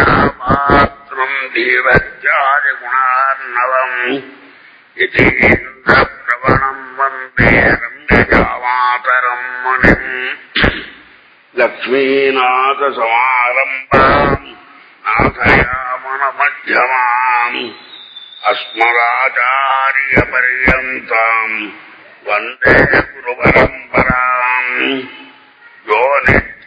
ஷீசைலேஷமாத்திரம் தீவச்சாரி குணார்ணவம் பிரபணம் வந்தே ரம்யஜாமாதரம் முனிம் லக்ஷ்மீநாத சமாரம்பாம் நாதயாமன மத்தியமாம் அஸ்மராச்சாரிய பர்யந்தாம் வந்தே குரு பரம்பராம் யோ நிச்சமச்சுரவதாம்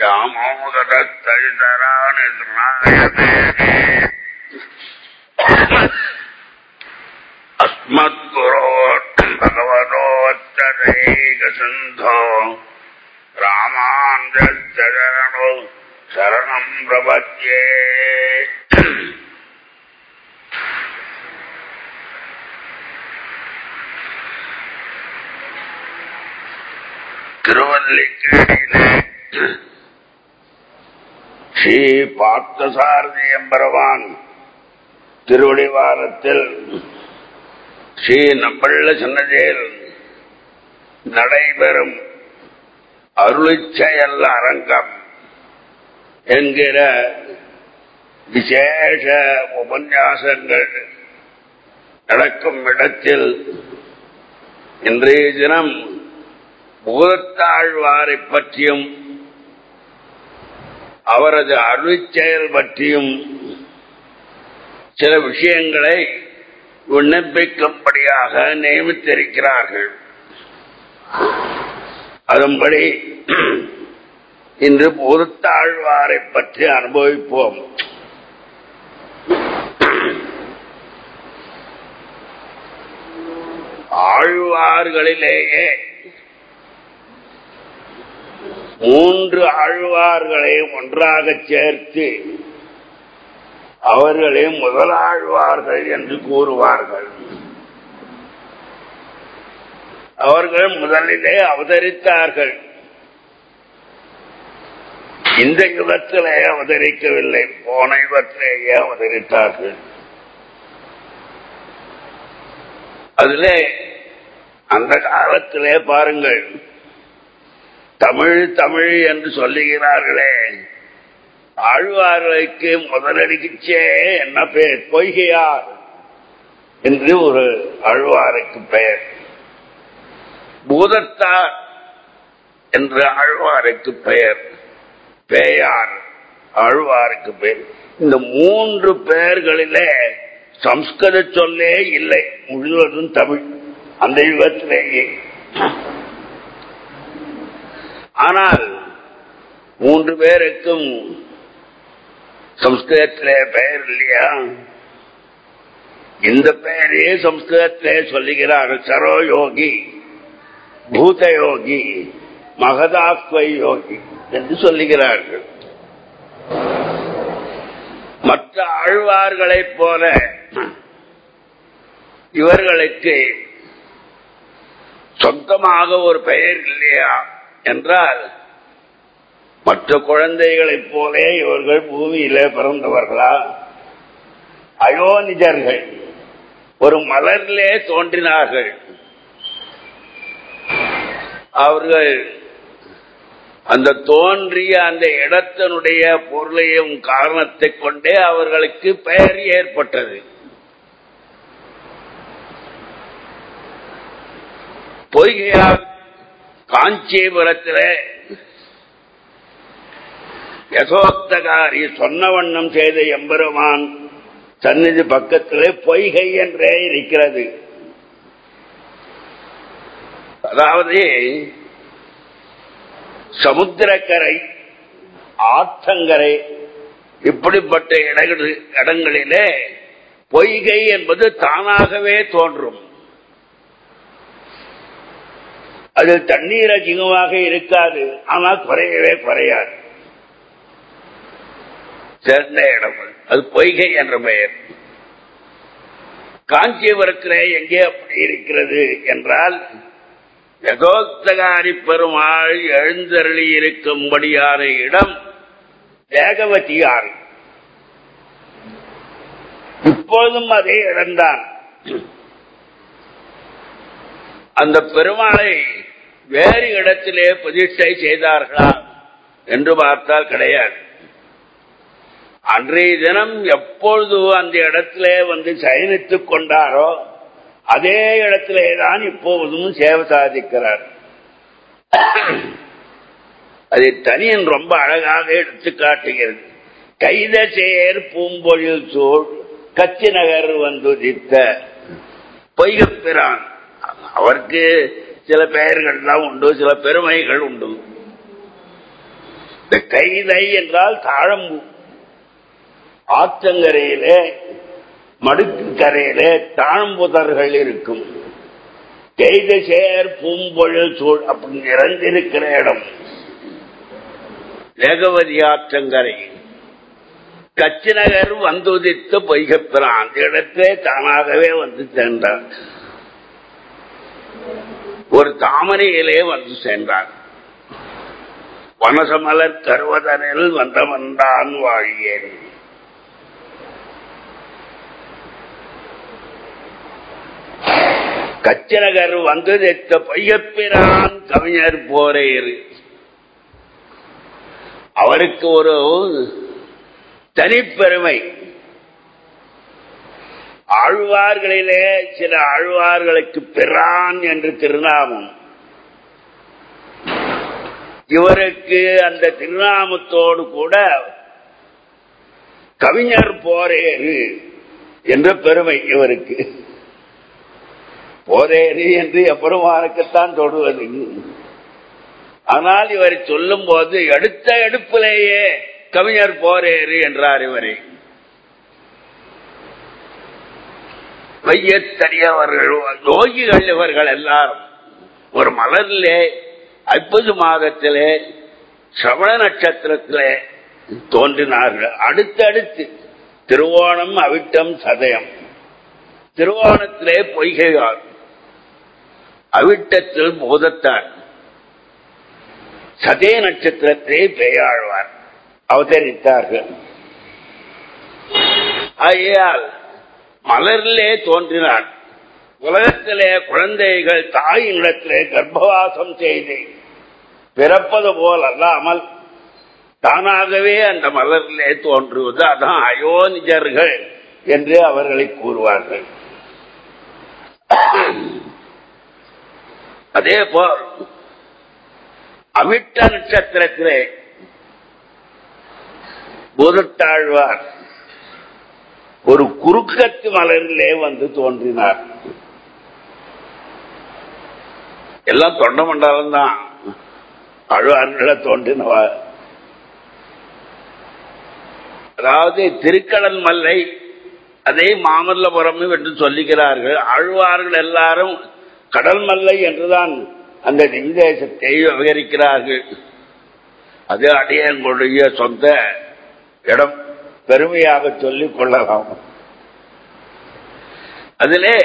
रामोदस्तरा निर्णायते अस्मत्कुरो भगवतोत्तरैकसन्धो रामाञ्जश्चरणो शरणम् प्रपद्ये। திருவல்லிக்கேணியிலே ஸ்ரீ பார்த்தசாரதி எம்பரவான் திருவடிவாரத்தில் ஸ்ரீ நம்பள்ள சன்னதியில் நடைபெறும் அருளிச்செயல் அரங்கம் என்கிற விசேஷ உபன்யாசங்கள் நடக்கும் இடத்தில் இன்றைய தினம் பூதத்தாழ்வாரை பற்றியும் அவரது அருளிச்செயல் பற்றியும் சில விஷயங்களை விண்ணப்பிக்கும்படியாக நியமித்திருக்கிறார்கள். அதன்படி இன்று பொறுத்தாழ்வாரை பற்றி அனுபவிப்போம். ஆழ்வார்களிலேயே மூன்று ஆழ்வார்களையும் ஒன்றாக சேர்த்து அவர்களே முதலாழ்வார்கள் என்று கூறுவார்கள். அவர்கள் முதலிலே அவதரித்தார்கள். இந்த யுகத்திலே அவதரிக்கவில்லை போன யுகத்திலேயே அவதரித்தார்கள். அதிலே அந்த காலத்திலே பாருங்கள் தமிழ் தமிழ் என்று சொல்லுகிறார்களே. ஆழ்வார்களுக்கு முதலடிக்கச்சே என்ன பெயர் பொய்கையார் என்று ஒரு ஆழ்வாருக்கு பெயர். பூதத்தார் என்று ஆழ்வாருக்கு பெயர். பேயார் ஆழ்வாருக்கு பெயர். இந்த மூன்று பெயர்களிலே சம்ஸ்கிருத சொல்லே இல்லை. முழுவதும் தமிழ். அந்த யுகத்திலேயே. ஆனால் மூன்று பேருக்கும் சம்ஸ்கிருதத்திலே பெயர் இல்லையா? இந்த பெயரே சம்ஸ்கிருதத்திலே சொல்லுகிறார் சரோயோகி பூதயோகி மகதாத்வை யோகி என்று சொல்லுகிறார்கள். மற்ற ஆழ்வார்களைப் போல இவர்களுக்கு சொந்தமாக ஒரு பெயர் இல்லையா? என்றால் மற்ற குழந்தைகளைப் போலே இவர்கள் பூமியிலே பிறந்தவர்களா? அயோனிஜர்கள் ஒரு மலரிலே தோன்றினார்கள். அவர்கள் அந்த தோன்றிய அந்த இடத்தினுடைய பொருளையும் காரணத்தை கொண்டே அவர்களுக்கு பெயர் ஏற்பட்டது. பொய்கையாக காஞ்சிபுரத்தில் யசோக்தகாரி சொன்ன வண்ணம் செய்த எம்பெருமான் சந்நிதி பக்கத்திலே பொய்கை என்றே இருக்கிறது. அதாவது சமுத்திரக்கரை ஆற்றங்கரை இப்படிப்பட்ட இடங்களிலே பொய்கை என்பது தானாகவே தோன்றும். அது தண்ணீர் அதிகமாக இருக்காது. ஆனால் குறையவே குறையாது. சேர்ந்த இடம் அது பொய்கை என்ற பெயர். காஞ்சிபுரத்திலே எங்கே அப்படி இருக்கிறது என்றால் யதோத்தகாரி பெருமாள் எழுந்தருளி இருக்கும்படியான இடம் வேகவதி ஆறு. இப்போதும் அதே இடம்தான். அந்த பெருமாளை வேறு இடத்திலே பிரதிஷ்டை செய்தார்களா என்று பார்த்தால் கிடையாது. அன்றைய தினம் எப்பொழுது அந்த இடத்திலே வந்து சயனித்துக் கொண்டாரோ அதே இடத்திலே தான் இப்போதும் சேவை சாதிக்கிறார். அதை தனியன் ரொம்ப அழகாக எடுத்து காட்டுகிறது. கைத சேர் பூம்பொழில் சூழ் கச்சி நகர் வந்துதித்த பொய்கப்பிரான் அவருக்கு சில பெயர்கள்லாம் உண்டு சில பெருமைகள் உண்டு. இந்த கைதை என்றால் தாழம்பு. ஆற்றங்கரையிலே மடுக்கு கரையிலே தாழம்புதர்கள் இருக்கும். கைத சேர் பூம்பொழில் சூழ் அப்படி நிறைந்திருக்கிற இடம். வேகவதி ஆற்றங்கரை. கச்சி நகர் வந்துதித்து பொய்கப்பிறான் அந்த இடத்திலே தானாகவே வந்து சென்றார் ஒரு தாமரையிலே வந்து சென்றார் வனசமலர் கருவதனில் வந்தவன்தான் வாழியேன். கச்சநகர் வந்ததெத்த பையப்பிரான் கவிஞர் போரேறு அவருக்கு ஒரு தனிப்பெருமை. ஆழ்வார்களிலே சில ஆழ்வார்களுக்கு பிரான் என்று திருநாமம். இவருக்கு அந்த திருநாமத்தோடு கூட கவிஞர் போரேறு என்ற பெருமை இவருக்கு. போரேறு என்று எப்பெருமானுக்குத்தான் தொடுவது. ஆனால் இவரை சொல்லும் போது எடுத்த எடுப்பிலேயே கவிஞர் போரேறு என்றார் இவரை. வையத்தறியவர்கள் யோகிகள் இவர்கள் எல்லாரும். ஒரு மலரிலே ஐப்பது மாதத்திலே சவண நட்சத்திரத்திலே தோன்றினார்கள். அடுத்தடுத்து திருவோணம் அவிட்டம் சதயம். திருவோணத்திலே பொய்கையார். அவிட்டத்தில் போதத்தார். சதய நட்சத்திரத்திலே பெயாழ்வார். அவதரித்தார்கள். ஆகையால் மலரிலே தோன்றினான் உலகத்திலே குழந்தைகள் தாயினிடத்திலே கர்ப்பவாசம் செய்து பிறப்பது போல் அல்லாமல் தானாகவே அந்த மலரிலே தோன்றுவது அதான் அயோனிஜர்கள் என்று அவர்களை கூறுவார்கள். அதே போல் அவிட்ட நட்சத்திரத்திலே பூதத்தாழ்வார் ஒரு குறுக்கத்து மலரிலே வந்து தோன்றினார். எல்லாம் தொண்ட மண்டலம் தான். அழுவார்கள தோன்றினவா? அதாவது திருக்கடல் மல்லை அதே மாமல்லபுரம் என்று சொல்லுகிறார்கள். அழுவார்கள் எல்லாரும் கடல் மல்லை என்றுதான் அந்த நிமிதேசத்தை விவகரிக்கிறார்கள். அது அடியங்களுடைய சொந்த இடம். பெருமையாக சொல்லிக் கொள்ளலாம். அதிலே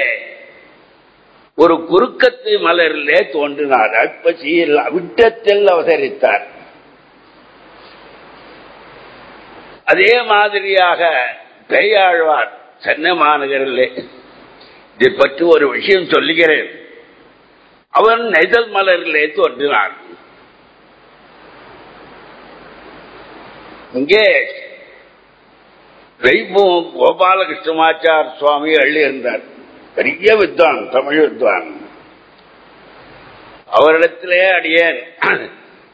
ஒரு குறுக்கத்து மலரிலே தோன்றினார். அற்பசியில் அவிட்டத்தில் அவதரித்தார். அதே மாதிரியாக பெய்யாழ்வார் சென்னை மாநகரிலே இதை பற்றி ஒரு விஷயம் சொல்லுகிறேன். அவன் நெய்தல் மலரிலே தோன்றினார். இங்கே வைபு கோபாலகிருஷ்ணமாச்சார் சுவாமி எழுதியிருந்தார் பெரிய வித்வான் தமிழ் வித்வான். அவரிடத்திலே அடியேன்.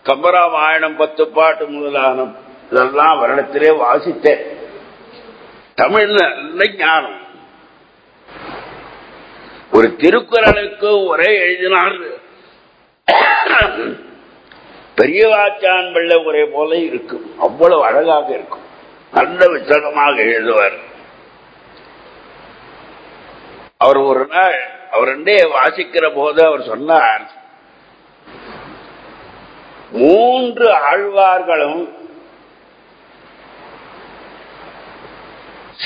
கம்பராமாயணம் பத்து பாட்டு முதலான இதெல்லாம் அவரிடத்திலே வாசித்தேன். தமிழ் நல்ல ஞானம். ஒரு திருக்குறளுக்கு ஒரே எழுதினார். பெரியவாச்சான் பிள்ளை உரை போல இருக்கும். அவ்வளவு அழகாக இருக்கும். நல்ல விசகமாக எழுதுவார். அவர் ஒரு நாள் அவர் ரெண்டே வாசிக்கிற போது அவர் சொன்னார் மூன்று ஆழ்வார்களும்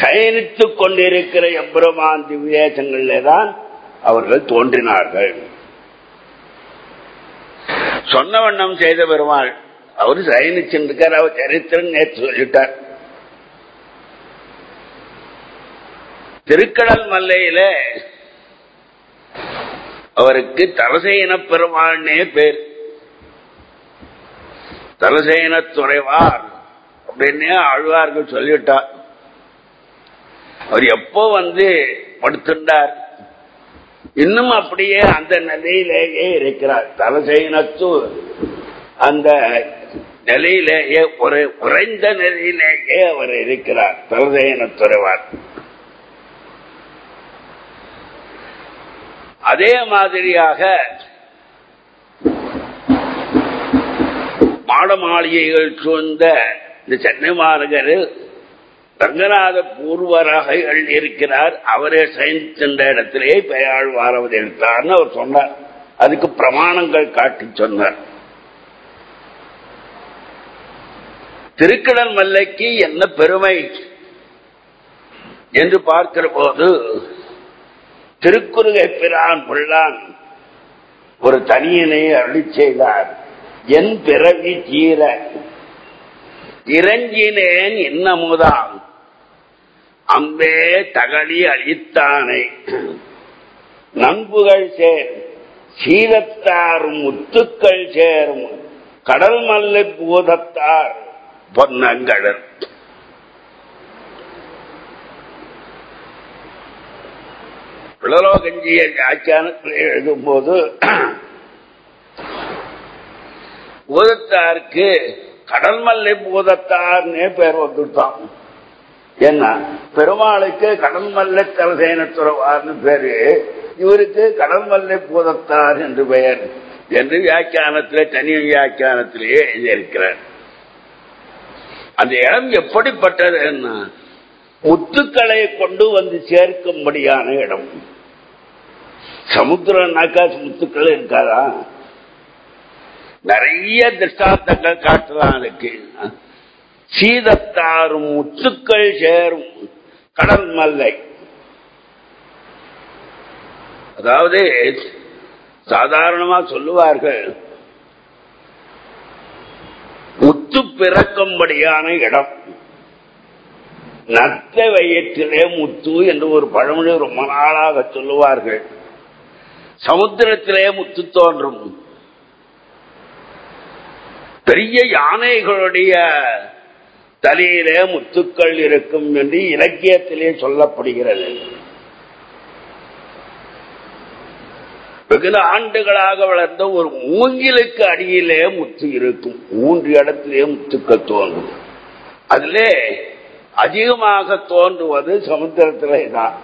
சயனித்துக் கொண்டிருக்கிற எம்பெருமான் திவ்யேசங்களிலே தான் அவர்கள் தோன்றினார்கள். சொன்ன வண்ணம் செய்த பெருமாள் அவர் சயனிச்சிருக்கார் அவர் சரித்திரம் நேற்று சொல்லிட்டார். திருக்கடல் மல்லையில அவருக்கு தலசேன பெருமாள்னே பேர். தலசேன துறைவார் அப்படின்னு ஆழ்வார்கள் சொல்லிவிட்டார் அவர் எப்போ வந்து படுத்துட்டார் இன்னும் அப்படியே அந்த நிலையிலேயே இருக்கிறார். தலசேனத்து அந்த நிலையிலேயே ஒரு குறைந்த நிலையிலேயே அவர் இருக்கிறார். தலசேன துறைவார். அதே மாதிரியாக மாட மாளிகைகள் சூழ்ந்த இந்த சென்னை மாநகரில் ரங்கநாத பூர்வராக இருக்கிறார் அவரே சயின்ஸ் இடத்திலே பெயாழ்வார் அவர் எடுத்தார்னு அவர் சொன்னார். அதுக்கு பிரமாணங்கள் காட்டி சொன்னார். திருக்கடல் மல்லைக்கு என்ன பெருமை? என்று பார்க்கிற போது திருக்குறுகை பிரான் பிள்ளான் ஒரு தனியனை அருளி செய்தார். என் பிறவி தீர. இறங்கினேன் இன்னமுதாம். அம்பே தகழி அழித்தானை நண்புகள் சேர். சீரத்தாரும் முத்துக்கள் சேரும். கடல் மல்லை பூதத்தார். பொன்னங்கடல். பிளரோகஞ்சிய வியாக்கியானத்தில் எழுதும்போது பூதத்தாருக்கு கடல் மல்லை பூதத்தார்னே பேர் வந்துட்டான். என்ன? பெருமாளுக்கு கடல் மல்லை தலசேன பேரு. இவருக்கு கடல் மல்லை பூதத்தார் என்று பெயர். என்று வியாக்கியானத்திலே தனி வியாக்கியானத்திலேயே எழுதியிருக்கிறார். அந்த இடம் எப்படிப்பட்டது என்ன? முத்துக்களை கொண்டு வந்து சேர்க்கும்படியான இடம். சமுத்திரம்னாக்கா முத்துக்கள் இருக்காதா நிறைய திருஷ்டாந்தங்கள் காட்டலாம் அதுக்கு. சீதத்தாரும் முத்துக்கள் சேரும். கடல் மல்லை. அதாவது சாதாரணமா சொல்லுவார்கள் முத்து பிறக்கும்படியான இடம். நத்த வயிற்றிலே முத்து என்று ஒரு பழமொழி ரொம்ப நாளாக சொல்லுவார்கள். சமுத்திரத்திலே முத்து தோன்றும். பெரிய யானைகளுடைய தலையிலே முத்துக்கள் இருக்கும் என்று இலக்கியத்திலே சொல்லப்படுகிறது. வெகுல ஆண்டுகளாக வளர்ந்த ஒரு மூங்கிலுக்கு அடியிலே முத்து இருக்கும். மூன்று இடத்திலே முத்துக்கள் தோன்றும். அதிலே அதிகமாக தோன்றுவது சமுத்திரத்திலே தான்.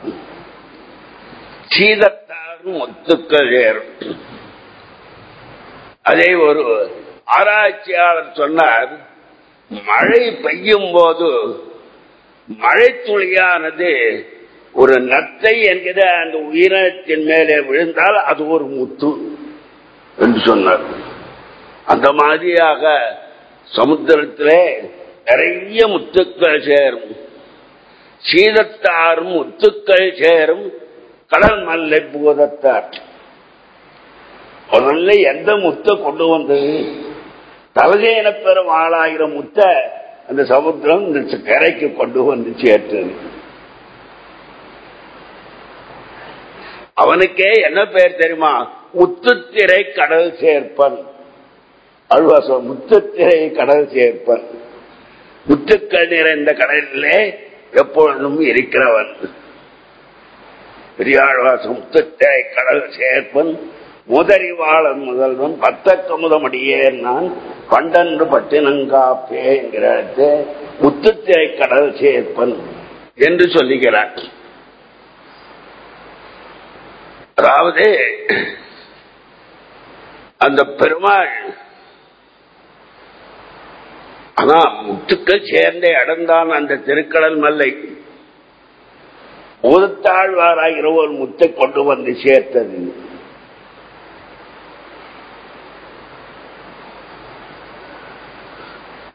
சீதத்தாரும் முத்துக்கள் ஏறும் அதை ஒரு ஆராய்ச்சியாளர் சொன்னார் மழை பெய்யும் போது மழை துளியானது ஒரு நத்தை என்கிற அந்த உயிரினத்தின் மேலே விழுந்தால் அது ஒரு முத்து என்று சொன்னார். அந்த மாதிரியாக சமுத்திரத்திலே நிறைய முத்துக்கள் சேரும். சீதத்தாரும் முத்துக்கள் சேரும். கடல் மல்லை பூதத்தார். முதல்ல எந்த முத்தை கொண்டு வந்தது தலசேன பெறும் ஆளாயிரம் முத்த அந்த சமுத்திரம் இந்த கரைக்கு கொண்டு வந்து சேர்த்தது. அவனுக்கே என்ன பெயர் தெரியுமா? முத்துத்திரை கடல் சேர்ப்பன். அழ்வாசம் முத்துத்திரை கடல் சேர்ப்பன். முத்துக்கள் நிறைந்த கடலிலே எப்பொழுதும் இருக்கிறவன். பெரியாழ்வார் முத்துத்திரை கடல் சேர்ப்பன் முதறிவாளன் முதல்வன் பத்தக்கமுதமடியே நான் பண்டன்று பட்டினங்காப்பே என்கிற இடத்தை கடல் சேர்ப்பன் என்று சொல்லுகிறார். அதாவது அந்த பெருமாள் ஆனா முத்துக்கள் சேர்ந்த இடம்தான் அந்த திருக்கடல் மல்லை. பூதத்தாழ்வாராகிற ஒரு முத்தை கொண்டு வந்து சேர்த்தது.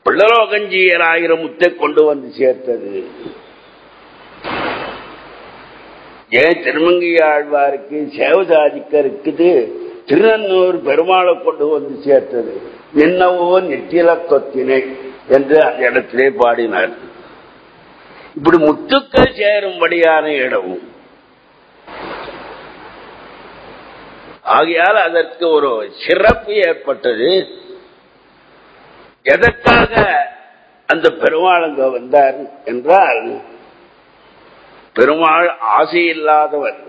பிள்ளலோகஞ்சியராயிரம் முத்தை கொண்டு வந்து சேர்த்தது. ஏன் திருமங்கி ஆழ்வாருக்கு சேவசாதிக்க இருக்குது திருநன்னூர் பெருமாளை கொண்டு வந்து சேர்த்தது. என்னவோ நெற்றில தொத்தினை என்று அந்த இடத்திலே பாடினார் இப்படி முத்துக்கள் சேரும்படியான இடமும் ஆகையால் அதற்கு ஒரு சிறப்பு ஏற்பட்டது. எதற்காக அந்த பெருமாள் அங்க வந்தார் என்றால் பெருமாள் ஆசை இல்லாதவர்.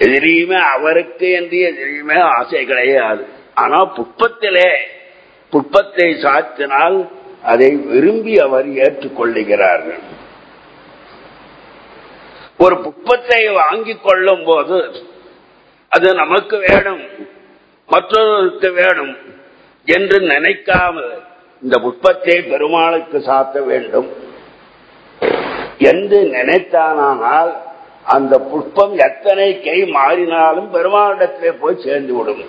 எதிரியுமே அவருக்கு என்று எதிரியுமே ஆசை கிடையாது ஆனா புட்பத்திலே புட்பத்தை சாத்தினால் அதை விரும்பி அவர் ஏற்றுக்கொள்ளுகிறார்கள். ஒரு புட்பத்தை வாங்கிக் கொள்ளும் போது அது நமக்கு வேணும் மற்றொருவருக்கு வேணும் என்று நினைக்காமல் இந்த புட்பத்தை பெருமாளுக்கு சாத்த வேண்டும். என்று நினைத்தானால் அந்த புட்பம் எத்தனை கை மாறினாலும் பெருமாளிடத்திலே போய் சேர்ந்து விடும்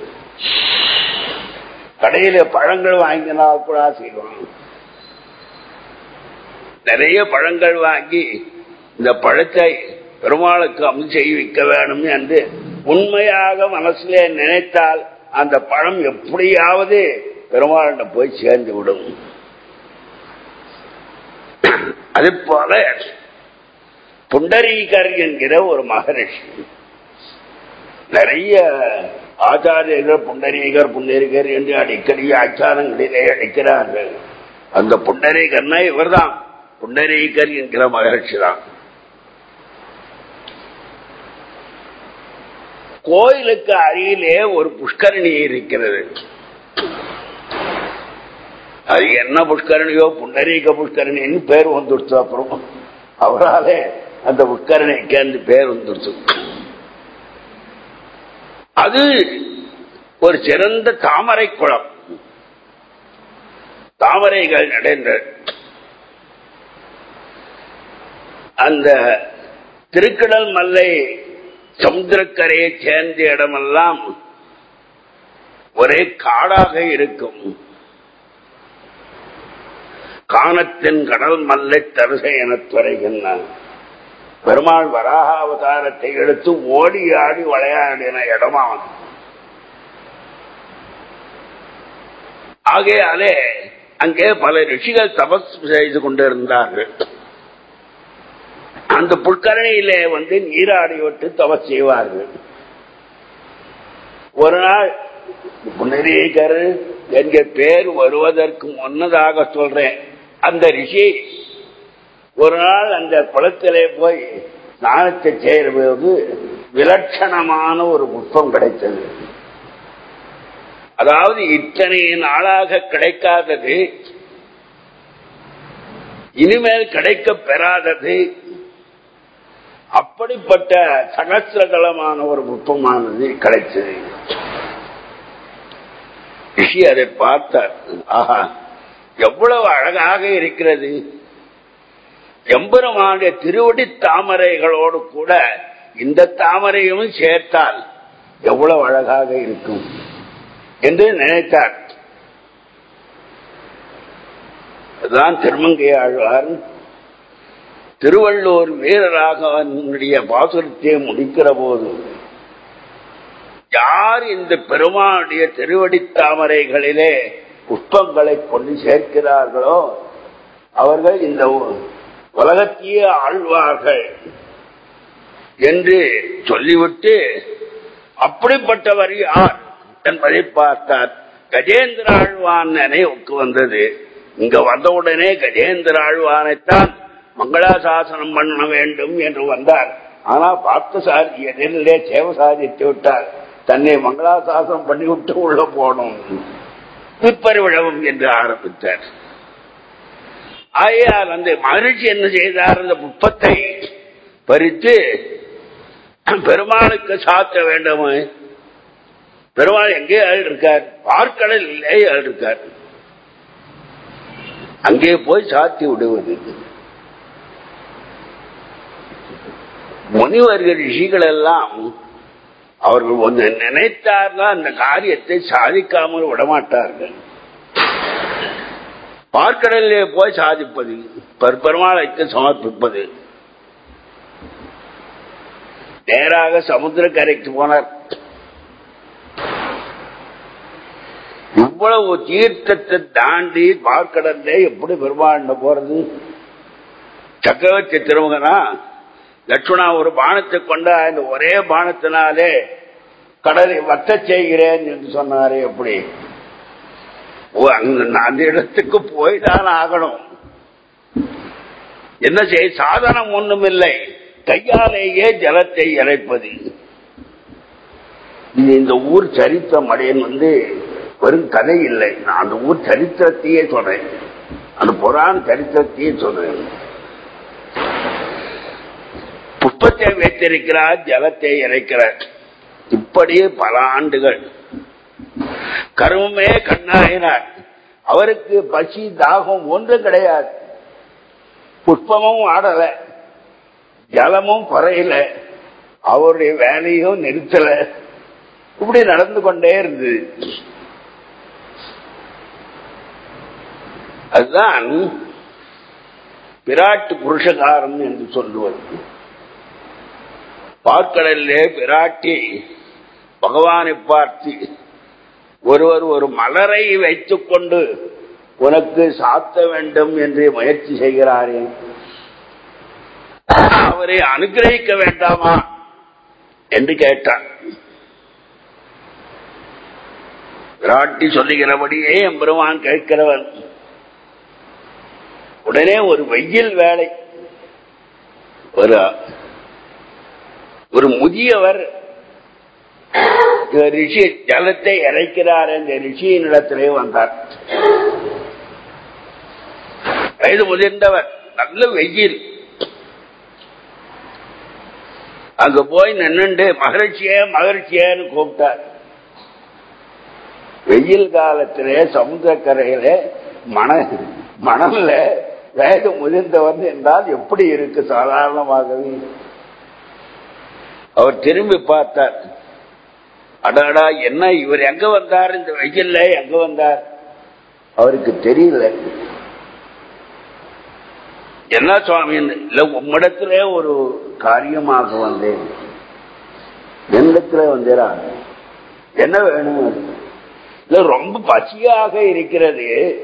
கடையில பழங்கள் வாங்கினால் கூட செய்வாங்க நிறைய பழங்கள் வாங்கி இந்த பழத்தை பெருமாளுக்கு அமல் செய்விக்க வேணும் என்று உண்மையாக மனசிலே நினைத்தால் அந்த பழம் எப்படியாவது பெருமாளிடம் போய் சேர்ந்து விடும். அது போல புண்டரீகர் என்கிற ஒரு மகரிஷி. நிறைய ஆச்சாரியர்கள் புண்டரீகர் புண்டரீகர் என்று அடிக்கடி ஆச்சாரங்களிலே அடிக்கிறார்கள். அந்த புண்டரீகர்னா இவர்தான். புண்டரீகர் என்கிற மகரிஷி தான் கோயிலுக்கு அருகிலே ஒரு புஷ்கரணி இருக்கிறது. அது என்ன புஷ்கரணியோ புண்டரீக புஷ்கரணின்னு பேர் வந்துடுச்சு அப்புறம். அவராலே அந்த புஷ்கரணிக்கு அந்த பேர் வந்துடுச்சு. அது ஒரு சிறந்த தாமரை குளம். தாமரைகள் நிறைந்த அந்த திருக்கடல் மல்லை சமுத்திரக்கரையை சேர்ந்த இடமெல்லாம் ஒரே காடாக இருக்கும். காணத்தின் கடல் மல்லை தரிசை என துறைகின்றான். பெருமாள் வராக அவதாரத்தை எடுத்து ஓடி ஆடி விளையாடின இடமா ஆகையாலே அங்கே பல ரிஷிகள் தபஸ் செய்து கொண்டிருந்தார்கள். அந்த புட்கரணையில வந்து நீராடி விட்டு தபஸ் செய்வார்கள். ஒரு நாள் புனரீகர் என்க பேர் வருவதற்கு முன்னதாக சொல்றேன். அந்த ரிஷி ஒரு நாள் அந்த குளத்திலே போய் ஸ்நானத்தை செய்யும்போது விலட்சணமான ஒரு புஷ்பம் கிடைத்தது. அதாவது இத்தனை நாளாக கிடைக்காதது இனிமேல் கிடைக்க பெறாதது அப்படிப்பட்ட சகசிரகலமான ஒரு புஷ்பமானது கிடைச்சது ரிஷி அதை பார்த்தார். ஆஹா எவ்வளவு அழகாக இருக்கிறது. எம்பெருமானுடைய திருவடி தாமரைகளோடு கூட இந்த தாமரையும் சேர்த்தால் எவ்வளவு அழகாக இருக்கும் என்று நினைத்தார். அதுதான் திருமங்கையாழ்வார் திருவள்ளூர் வீரராகவனுடைய பாசுரத்தை முடிக்கிற போது யார் இந்த பெருமானுடைய திருவடி தாமரைகளிலே புஷ்பங்களை கொண்டு சேர்க்கிறார்களோ அவர்கள் இந்த உலகத்தையே ஆழ்வார்கள் என்று சொல்லிவிட்டு அப்படிப்பட்டவர் யார்? என்பதை பார்த்தார். கஜேந்திர ஆழ்வான் நினைவுக்கு வந்தது. இங்க வந்தவுடனே கஜேந்திர ஆழ்வானைத்தான் மங்களாசாசனம் பண்ண வேண்டும் என்று வந்தார். ஆனா பார்த்தசாரி எதிரிலே சேவ சாதித்து விட்டார். தன்னை மங்களாசாசனம் பண்ணிவிட்டு உள்ள போனோம். பிற்பருவிழவும் என்று ஆரம்பித்தார். ஆகையால் அந்த மகிழ்ச்சி என்ன செய்தார்? அந்த புப்பத்தை பறித்து பெருமாளுக்கு சாத்த வேண்டும்? பெருமாள் எங்கே ஆள் இருக்கார் பார்க்கடல் இல்லையே ஆள் இருக்கார் அங்கே போய் சாத்தி விடுவது. முனிவர்கள் ரிஷிகள் எல்லாம் அவர்கள் ஒன்று நினைத்தார்கள் அந்த காரியத்தை சாதிக்காமல் விடமாட்டார்கள். பார்க்கடலே போய் சாதிப்பது பெருமாளைக்கு சமர்ப்பிப்பது. நேராக சமுத்திர கரைக்கு போனார். இவ்வளவு தீர்த்தத்தை தாண்டி பார்க்கடல்ல எப்படி பெருமாண்ட போறது? சக்கரவர்த்தி திருமகனா? லட்சுமணா ஒரு பானத்தை கொண்டா இந்த ஒரே பானத்தினாலே கடலை வத்த செய்கிறேன் என்று சொன்னாரு எப்படி ஓ, அந்த இடத்துக்கு போய்தான் ஆகணும். என்ன செய்ய சாதனம் ஒன்றும் இல்லை கையாலேயே ஜலத்தை இறைப்பது. இது இந்த ஊர் சரித்திரம் அடையன் வந்து வெறும் கதை இல்லை. நான் அந்த ஊர் சரித்திரத்தையே சொல்றேன். அந்த புறான் சரித்திரத்தையே சொல்றேன். புஷ்பத்தை வைத்திருக்கிறார் ஜலத்தை இறைக்கிறார். இப்படியே பல ஆண்டுகள். கருமே கண்ணாயினார். அவருக்கு பசி தாகம் ஒன்றும் கிடையாது. புஷ்பமும் ஆடல. ஜலமும் குறையல. அவருடைய வேலையும் நிறுத்தல. இப்படி நடந்து கொண்டே இருந்தது. அதுதான் பிராட்டு புருஷகாரம் என்று சொல்லுவது. பார்க்கடலிலே பிராட்டி பகவானை பார்த்து ஒருவர் ஒரு மலரை வைத்துக் கொண்டு உனக்கு சாத்த வேண்டும் என்று முயற்சி செய்கிறாரே. அவரை அனுகிரகிக்க வேண்டாமா என்று கேட்டார். விராட்டி சொல்லுகிறபடியே எம்பெருமான் கேட்கிறவன் உடனே ஒரு வெயில் வேலை ஒரு ஒரு முதியவர் ரிஷி ஜலத்தை இறைக்கிறார் என்ற ரிஷியினிடத்திலே வந்தார். வயது முதிர்ந்தவர் நல்ல வெயில். அங்க போய் நின்னுண்டு மகிழ்ச்சியே மகிழ்ச்சியேன்னு கூப்பிட்டார். வெயில் காலத்திலே சமுத்திரக்கரையில மண மணல்ல வயது முதிர்ந்தவர் என்றால் எப்படி இருக்கு சாதாரணமாகவே? அவர் திரும்பி பார்த்தார். அடாடா என்ன இவர் எங்க வந்தார்? இந்த வெயில்ல எங்க வந்தார்? அவருக்கு தெரியல. என்ன சுவாமி இல்ல உம்மிடத்துல ஒரு காரியமாக வந்தேன். என்னிடத்துல வந்தேரா? என்ன வேணும்? இல்ல ரொம்ப பசியாக இருக்கிறது.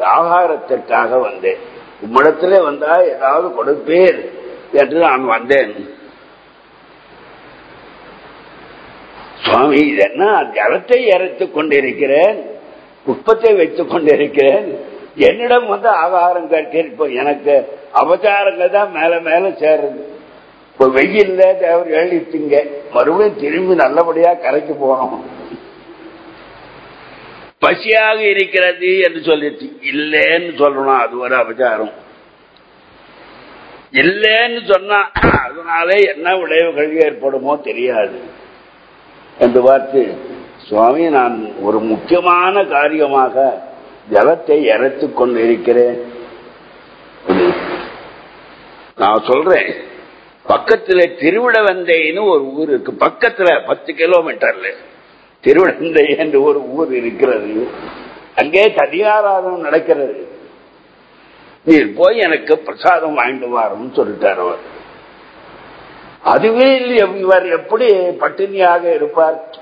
ஆகாரத்திற்காக வந்தேன். உம்மிடத்துல வந்தா ஏதாவது கொடுப்பேன் என்று நான் வந்தேன். சுவாமி இது என்ன ஜலத்தை இறைத்துக் கொண்டிருக்கிறேன். புஷ்பத்தை வைத்துக் கொண்டிருக்கிறேன். என்னிடம் வந்து ஆகாரம் கேட்கிறேன் எனக்கு அபச்சாரங்கள் தான் மேல மேல சேருது இப்போ வெயில்ல தேவர் எழுதிட்டுங்க. மறுபடியும் திரும்பி நல்லபடியா கரைக்கு போனோம் பசியாக இருக்கிறது என்று சொல்லிடுச்சு இல்லைன்னு சொல்லணும். அது ஒரு அபச்சாரம் இல்லைன்னு சொன்னா அதனாலே என்ன விளைவுகள் ஏற்படுமோ தெரியாது. என்று பார்த்து சுவாமி நான் ஒரு முக்கியமான காரியமாக ஜலத்தை கொண்டு கொண்டிருக்கிறேன். நான் சொல்றேன். பக்கத்துல திருவிடவந்தைன்னு ஒரு ஊர் இருக்கு. பக்கத்துல பத்து கிலோமீட்டர்ல திருவிடந்தை என்று ஒரு ஊர் இருக்கிறது. அங்கே தனியாராதம் நடக்கிறது. நீர் போய் எனக்கு பிரசாதம் வாங்கிட்டு வாருன்னு சொல்லிட்டார் அவர். அதுவே இவர் எப்படி பட்டினியாக இருப்பார்?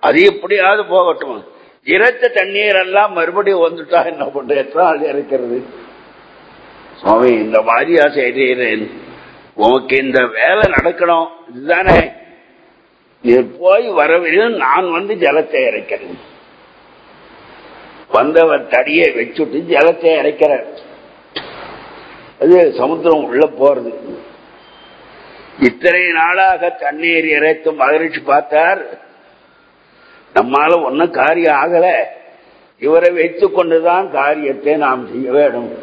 அது எப்படியாவது போகட்டும். இறைத்த தண்ணீர் எல்லாம் மறுபடியும் வந்துட்டா என்ன பண்ற எத்தனை இருக்கிறது சுவாமி இந்த மாதிரியா செய்கிறேன் உனக்கு இந்த வேலை நடக்கணும். இதுதானே. போய் வரவில்லை நான் வந்து ஜலத்தை இறைக்கிறேன். வந்தவர் தடியை வச்சுட்டு ஜலத்தை இறைக்கிறார். அது சமுத்திரம் உள்ள போறது. இத்தனை நாளாக தண்ணீர் இறைத்தும் மகிழ்ச்சி பார்த்தார். நம்மால ஒன்னும் காரியம் ஆகல. இவரை வைத்துக் கொண்டுதான் காரியத்தை நாம் செய்ய வேண்டும்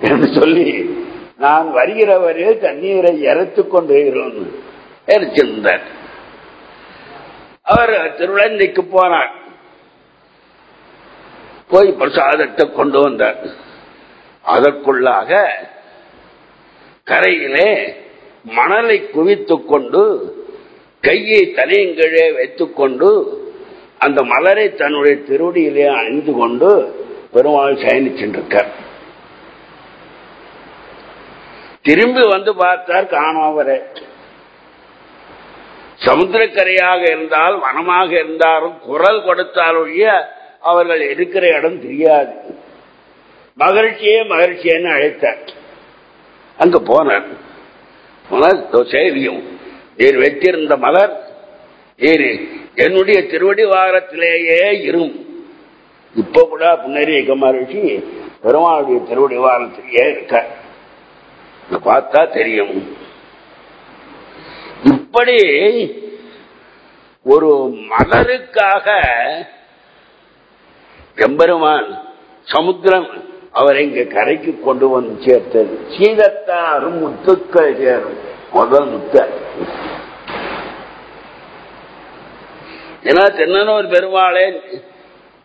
என்று சொல்லி நான் வருகிறவரே தண்ணீரை இறைத்துக் கொண்டு எரிச்சிருந்தார் அவர் திருவிழந்தைக்கு போனார். போய் பிரசாதத்தை கொண்டு வந்தார். அதற்குள்ளாக கரையிலே மணலை குவித்துக் கொண்டு கையை தலையங்கீழே வைத்துக் கொண்டு அந்த மலரை தன்னுடைய திருவடியிலே அணிந்து கொண்டு பெருமாள் சயனிச்சுருக்கார் திரும்பி வந்து பார்த்தார் காணாமரே சமுத்திரக்கரையாக இருந்தால் வனமாக இருந்தாலும் குரல் கொடுத்தாலொழிய அவர்கள் இருக்கிற இடம் தெரியாது. மகிழ்ச்சியே மகிழ்ச்சியேன்னு அழைத்தார். அங்கு போனார். மலர் செய்தியும். நீர் வைத்திருந்த மலர் நீர் என்னுடைய திருவடி வாரத்திலேயே இரும். இப்ப கூட புன்னரிய மகர்ஷி பெருமாளுடைய திருவடி வாரத்திலேயே இருக்க. பார்த்தா தெரியும். இப்படி ஒரு மலருக்காக எம்பெருமான் சமுத்திரம் அவரை இங்க கரைக்கு கொண்டு வந்து சேர்த்தது. சீதத்தாரும் முத்துக்கள் சேரும். முதல் முத்த. ஏன்னா தென்னனூர் பெருமாளே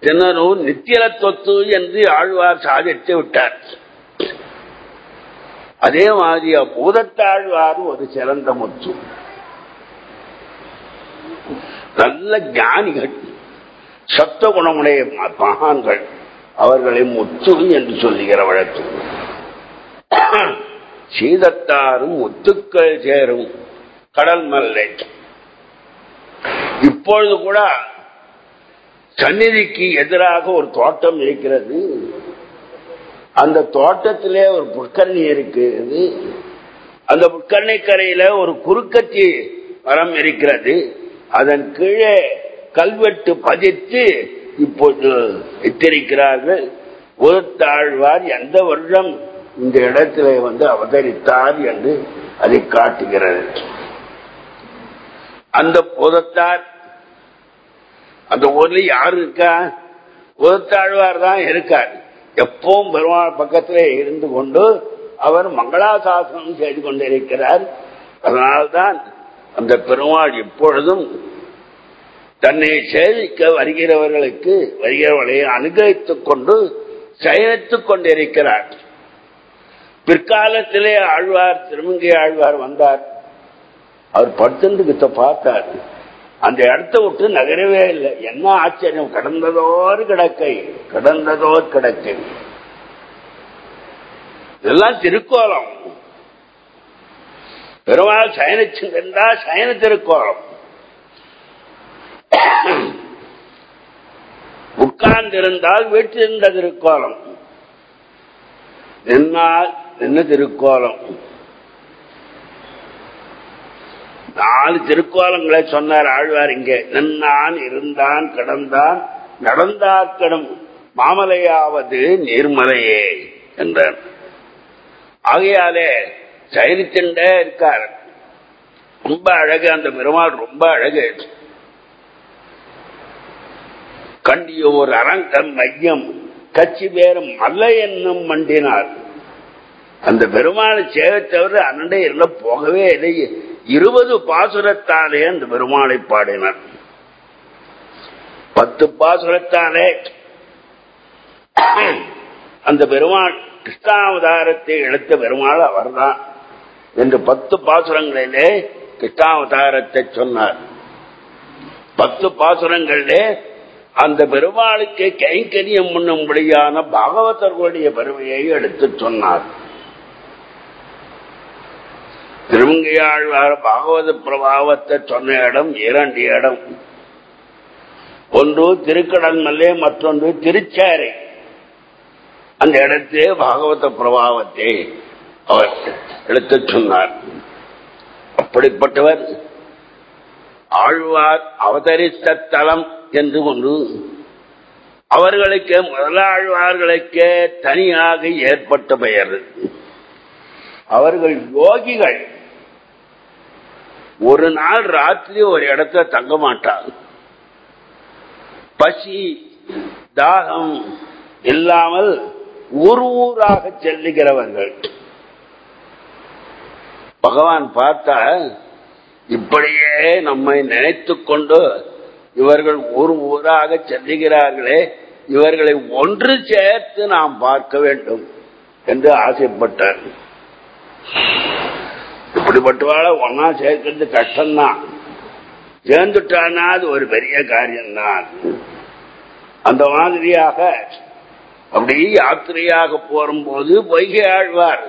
தென்னனூர் நித்தியல தொத்து என்று ஆழ்வார் சாதித்து விட்டார். அதே மாதிரி பூதத்தாழ்வார் ஒரு சிறந்த முத்து. நல்ல ஞானிகள் சத்த குணமுடைய மகான்கள். அவர்களை முத்து என்று சொல்லுகிற வழக்கு. சீதத்தாரும் முத்துக்கள் சேரும் கடல் மல்லை. இப்பொழுது கூட சந்நிதிக்கு எதிராக ஒரு தோட்டம் இருக்கிறது. அந்த தோட்டத்திலே ஒரு புற்கண்ணி இருக்கிறது. அந்த புற்கண்ணை கரையில ஒரு குறுக்கச்சி மரம் இருக்கிறது. அதன் கீழே கல்வெட்டு பதித்து இப்போது எச்சரிக்கிறார்கள் தாழ்வார் எந்த வருடம் இந்த இடத்திலே வந்து அவதரித்தார் என்று அதை காட்டுகிறது. அந்த புதத்தார் அந்த ஊர்ல யாரு இருக்கா? புதத்தாழ்வார் தான் இருக்கார். எப்பவும் பெருமாள் பக்கத்தில் இருந்து கொண்டு அவர் மங்களாசாசனம் செய்து கொண்டிருக்கிறார். அதனால்தான் அந்த பெருமாள் எப்பொழுதும் தன்னை சேவிக்க வருகிறவர்களுக்கு வருகிறவர்களை அனுகிரகித்துக் கொண்டு சயனித்துக் கொண்டிருக்கிறார். பிற்காலத்திலே ஆழ்வார் திருமங்கை ஆழ்வார் வந்தார். அவர் படுத்துட்டு பார்த்தார். அந்த இடத்த விட்டு நகரவே இல்லை. என்ன ஆச்சரியம்? கடந்ததோர் கிடக்கை கடந்ததோர் கிடக்கை. இதெல்லாம் திருக்கோலம். பெருமாள் சயனிச்சுங்கா சயன திருக்கோலம் உட்கார்ந்திருந்தால் வீட்டிலிருந்த திருக்கோலம். நின்னால் நின்று திருக்கோலம். நாலு திருக்கோலங்களை சொன்னார் ஆழ்வார் இங்கே. நின்னான் இருந்தான் கிடந்தான். நடந்தாக்கடும் மாமலையாவது நீர்மலையே என்றார். ஆகையாலே சயனித்துண்டே இருக்கார். ரொம்ப அழகு அந்த பெருமாள் ரொம்ப அழகு. கண்டியோர் அரங்கம் மையம் கட்சி பேரும் அல்ல என்னும் மண்டினார். அந்த பெருமாளை சேவை அண்ணன் எல்லாம் போகவே இல்லை. இருபது பாசுரத்தாலே அந்த பெருமாளை பாடினார். பத்து பாசுரத்தாலே. அந்த பெருமாள் கிருஷ்ணாவதாரத்தை எடுத்த பெருமாள் அவர்தான். என்று பத்து பாசுரங்களிலே கிருஷ்ணாவதாரத்தை சொன்னார். பத்து பாசுரங்களிலே அந்த பெருமாளுக்கு கைங்கரியம் பண்ணும்படியான பாகவதர்களுடைய பெருமையை எடுத்து சொன்னார். திருமங்கையாழ்வார் பாகவத பிரபாவத்தை சொன்ன இடம் இரண்டு இடம். ஒன்று திருக்கடல் மல்லே மற்றொன்று திருச்சேரை. அந்த இடத்தே பாகவத பிரபாவத்தை அவர் எடுத்து சொன்னார். அப்படிப்பட்டவர் ஆழ்வார் அவதரித்த தலம் என்று கொண்டு அவர்களுக்கு முதலாழ்வார்களுக்கே தனியாக ஏற்பட்ட பெயர். அவர்கள் யோகிகள். ஒரு நாள் ராத்திரி ஒரு இடத்துல தங்க மாட்டார். பசி தாகம் இல்லாமல் ஊர் ஊராக செல்லுகிறவர்கள். பகவான் பார்த்தா இப்படியே நம்மை நினைத்துக் கொண்டு இவர்கள் ஊர் ஊராக செல்லுகிறார்களே இவர்களை ஒன்று சேர்த்து நாம் பார்க்க வேண்டும் என்று ஆசைப்பட்டார் இப்படிப்பட்டவாழ ஒன்னா சேர்க்கிறது கஷ்டம்தான். சேர்ந்துட்டானா அது ஒரு பெரிய காரியம்தான். அந்த மாதிரியாக அப்படி யாத்திரையாக போறும்போது பொய்கை ஆழ்வார்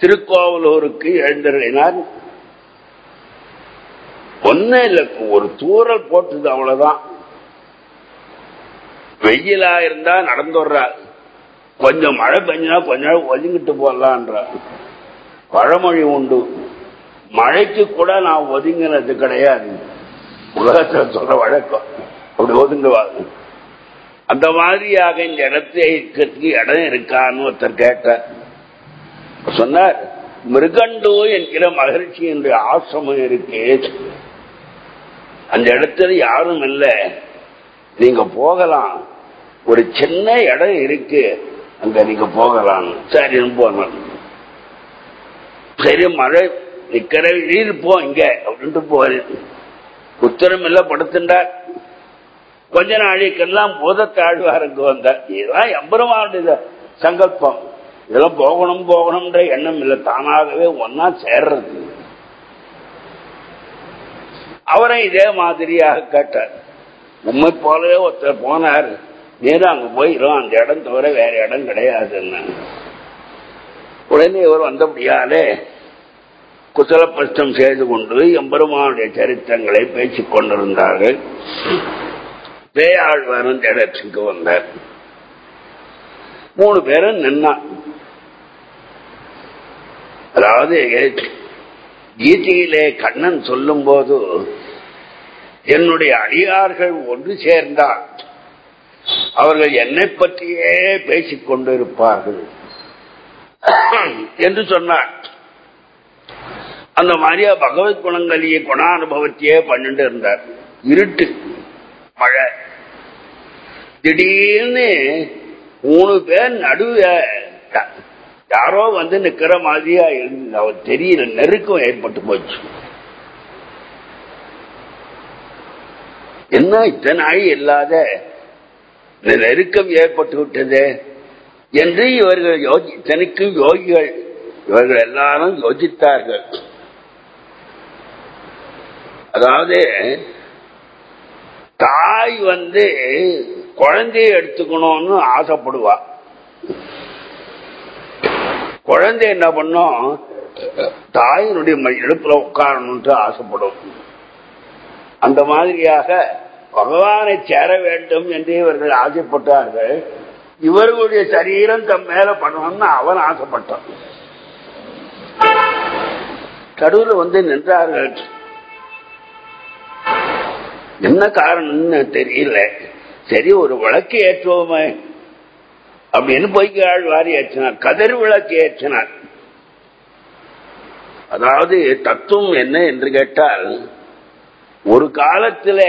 திருக்கோவலூருக்கு எழுந்தருளினார். ஒன்னும் இல்லை. ஒரு தூரல் போட்டுது அவ்வளவுதான். வெயிலா இருந்தா நடந்து கொஞ்சம் மழை பெஞ்சினா கொஞ்ச நாள் ஒதுங்கிட்டு போடலான்றார் பழமொழி உண்டு. மழைக்கு கூட நான் ஒதுங்கினது கிடையாது. உலகத்துல சொல்ற வழக்கம். அப்படி ஒதுங்குவாங்க அந்த மாதிரியாக இந்த இடத்தை இருக்கிறதுக்கு இடம் இருக்கான்னு ஒருத்தர் கேட்டார். சொன்னார் மிருகண்டோ என்கிற என்று ஆசிரமம் இருக்கே. அந்த இடத்துல யாரும் இல்லை. நீங்க போகலாம். ஒரு சின்ன இடம் இருக்கு. அங்க நீங்க போகலாம். சரி போனோம் சரி மழை நிக்கிற இருப்போம் இங்க அப்படின்ட்டு போவாரு உத்தரம் இல்ல படுத்துட்டார். கொஞ்ச நாளைக்கெல்லாம் பூதத்தாழ்வாருக்கு வந்தார். இதுதான் எம்பெருமானுடைய சங்கல்பம். இதெல்லாம் போகணும் போகணும்ன்ற எண்ணம் இல்லை. தானாகவே ஒன்னா சேர்றது. அவரை இதே மாதிரியாக கேட்டார். உண்மை போலவே ஒருத்தர் போனார். நேரம் அங்க போயிடும் அந்த இடம் தவிர வேற இடம் கிடையாதுன்னு உடனே இவர் வந்தபடியாலே குசலப்பஷ்டம் செய்து கொண்டு எம்பெருமானுடைய சரித்திரங்களை பேசிக் கொண்டிருந்தார்கள். பேயாழ்வார் அந்த இடத்துக்கு வந்தார். மூணு பேரும் நின்னான் அதாவது கீதையிலே கண்ணன் சொல்லும் போது என்னுடைய அடியார்கள் ஒன்று சேர்ந்தால் அவர்கள் என்னை பற்றியே பேசிக் கொண்டிருப்பார்கள். என்று சொன்னார். அந்த மாதிரியா பகவத் குணங்களையே குணானுபவத்தையே பண்ணிட்டு இருந்தார். இருட்டு மழை. திடீர்னு மூணு பேர் நடுவே யாரோ வந்து நிக்கிற மாதிரியா இருந்தது. அவர் தெரியல நெருக்கம் ஏற்பட்டு போச்சு. என்ன இத்தனை இல்லாத நெருக்கம் ஏற்பட்டு விட்டது என்று இவர்கள் யோசி தனக்கு யோகிகள் இவர்கள் எல்லாரும் யோசித்தார்கள். அதாவது தாய் வந்து குழந்தைய எடுத்துக்கணும்னு ஆசைப்படுவா. குழந்தை என்ன பண்ணும்? தாயினுடைய இடத்துல உட்காரணும்னு ஆசைப்படும். அந்த மாதிரியாக பகவானை சேர வேண்டும் என்று இவர்கள் ஆசைப்பட்டார்கள். இவர்களுடைய சரீரம் தம் மேல பண்ணணும்னு அவன் ஆசைப்பட்டான். கடுவில் வந்து நின்றார்கள். என்ன காரணம்னு தெரியல. சரி ஒரு விளக்கு ஏற்றுவோமே. அப்படின்னு பொய்க்கு ஆழ்வாரி ஏற்றினார் கதிர் விளக்கு ஏற்றினார். அதாவது தத்துவம் என்ன என்று கேட்டால் ஒரு காலத்தில்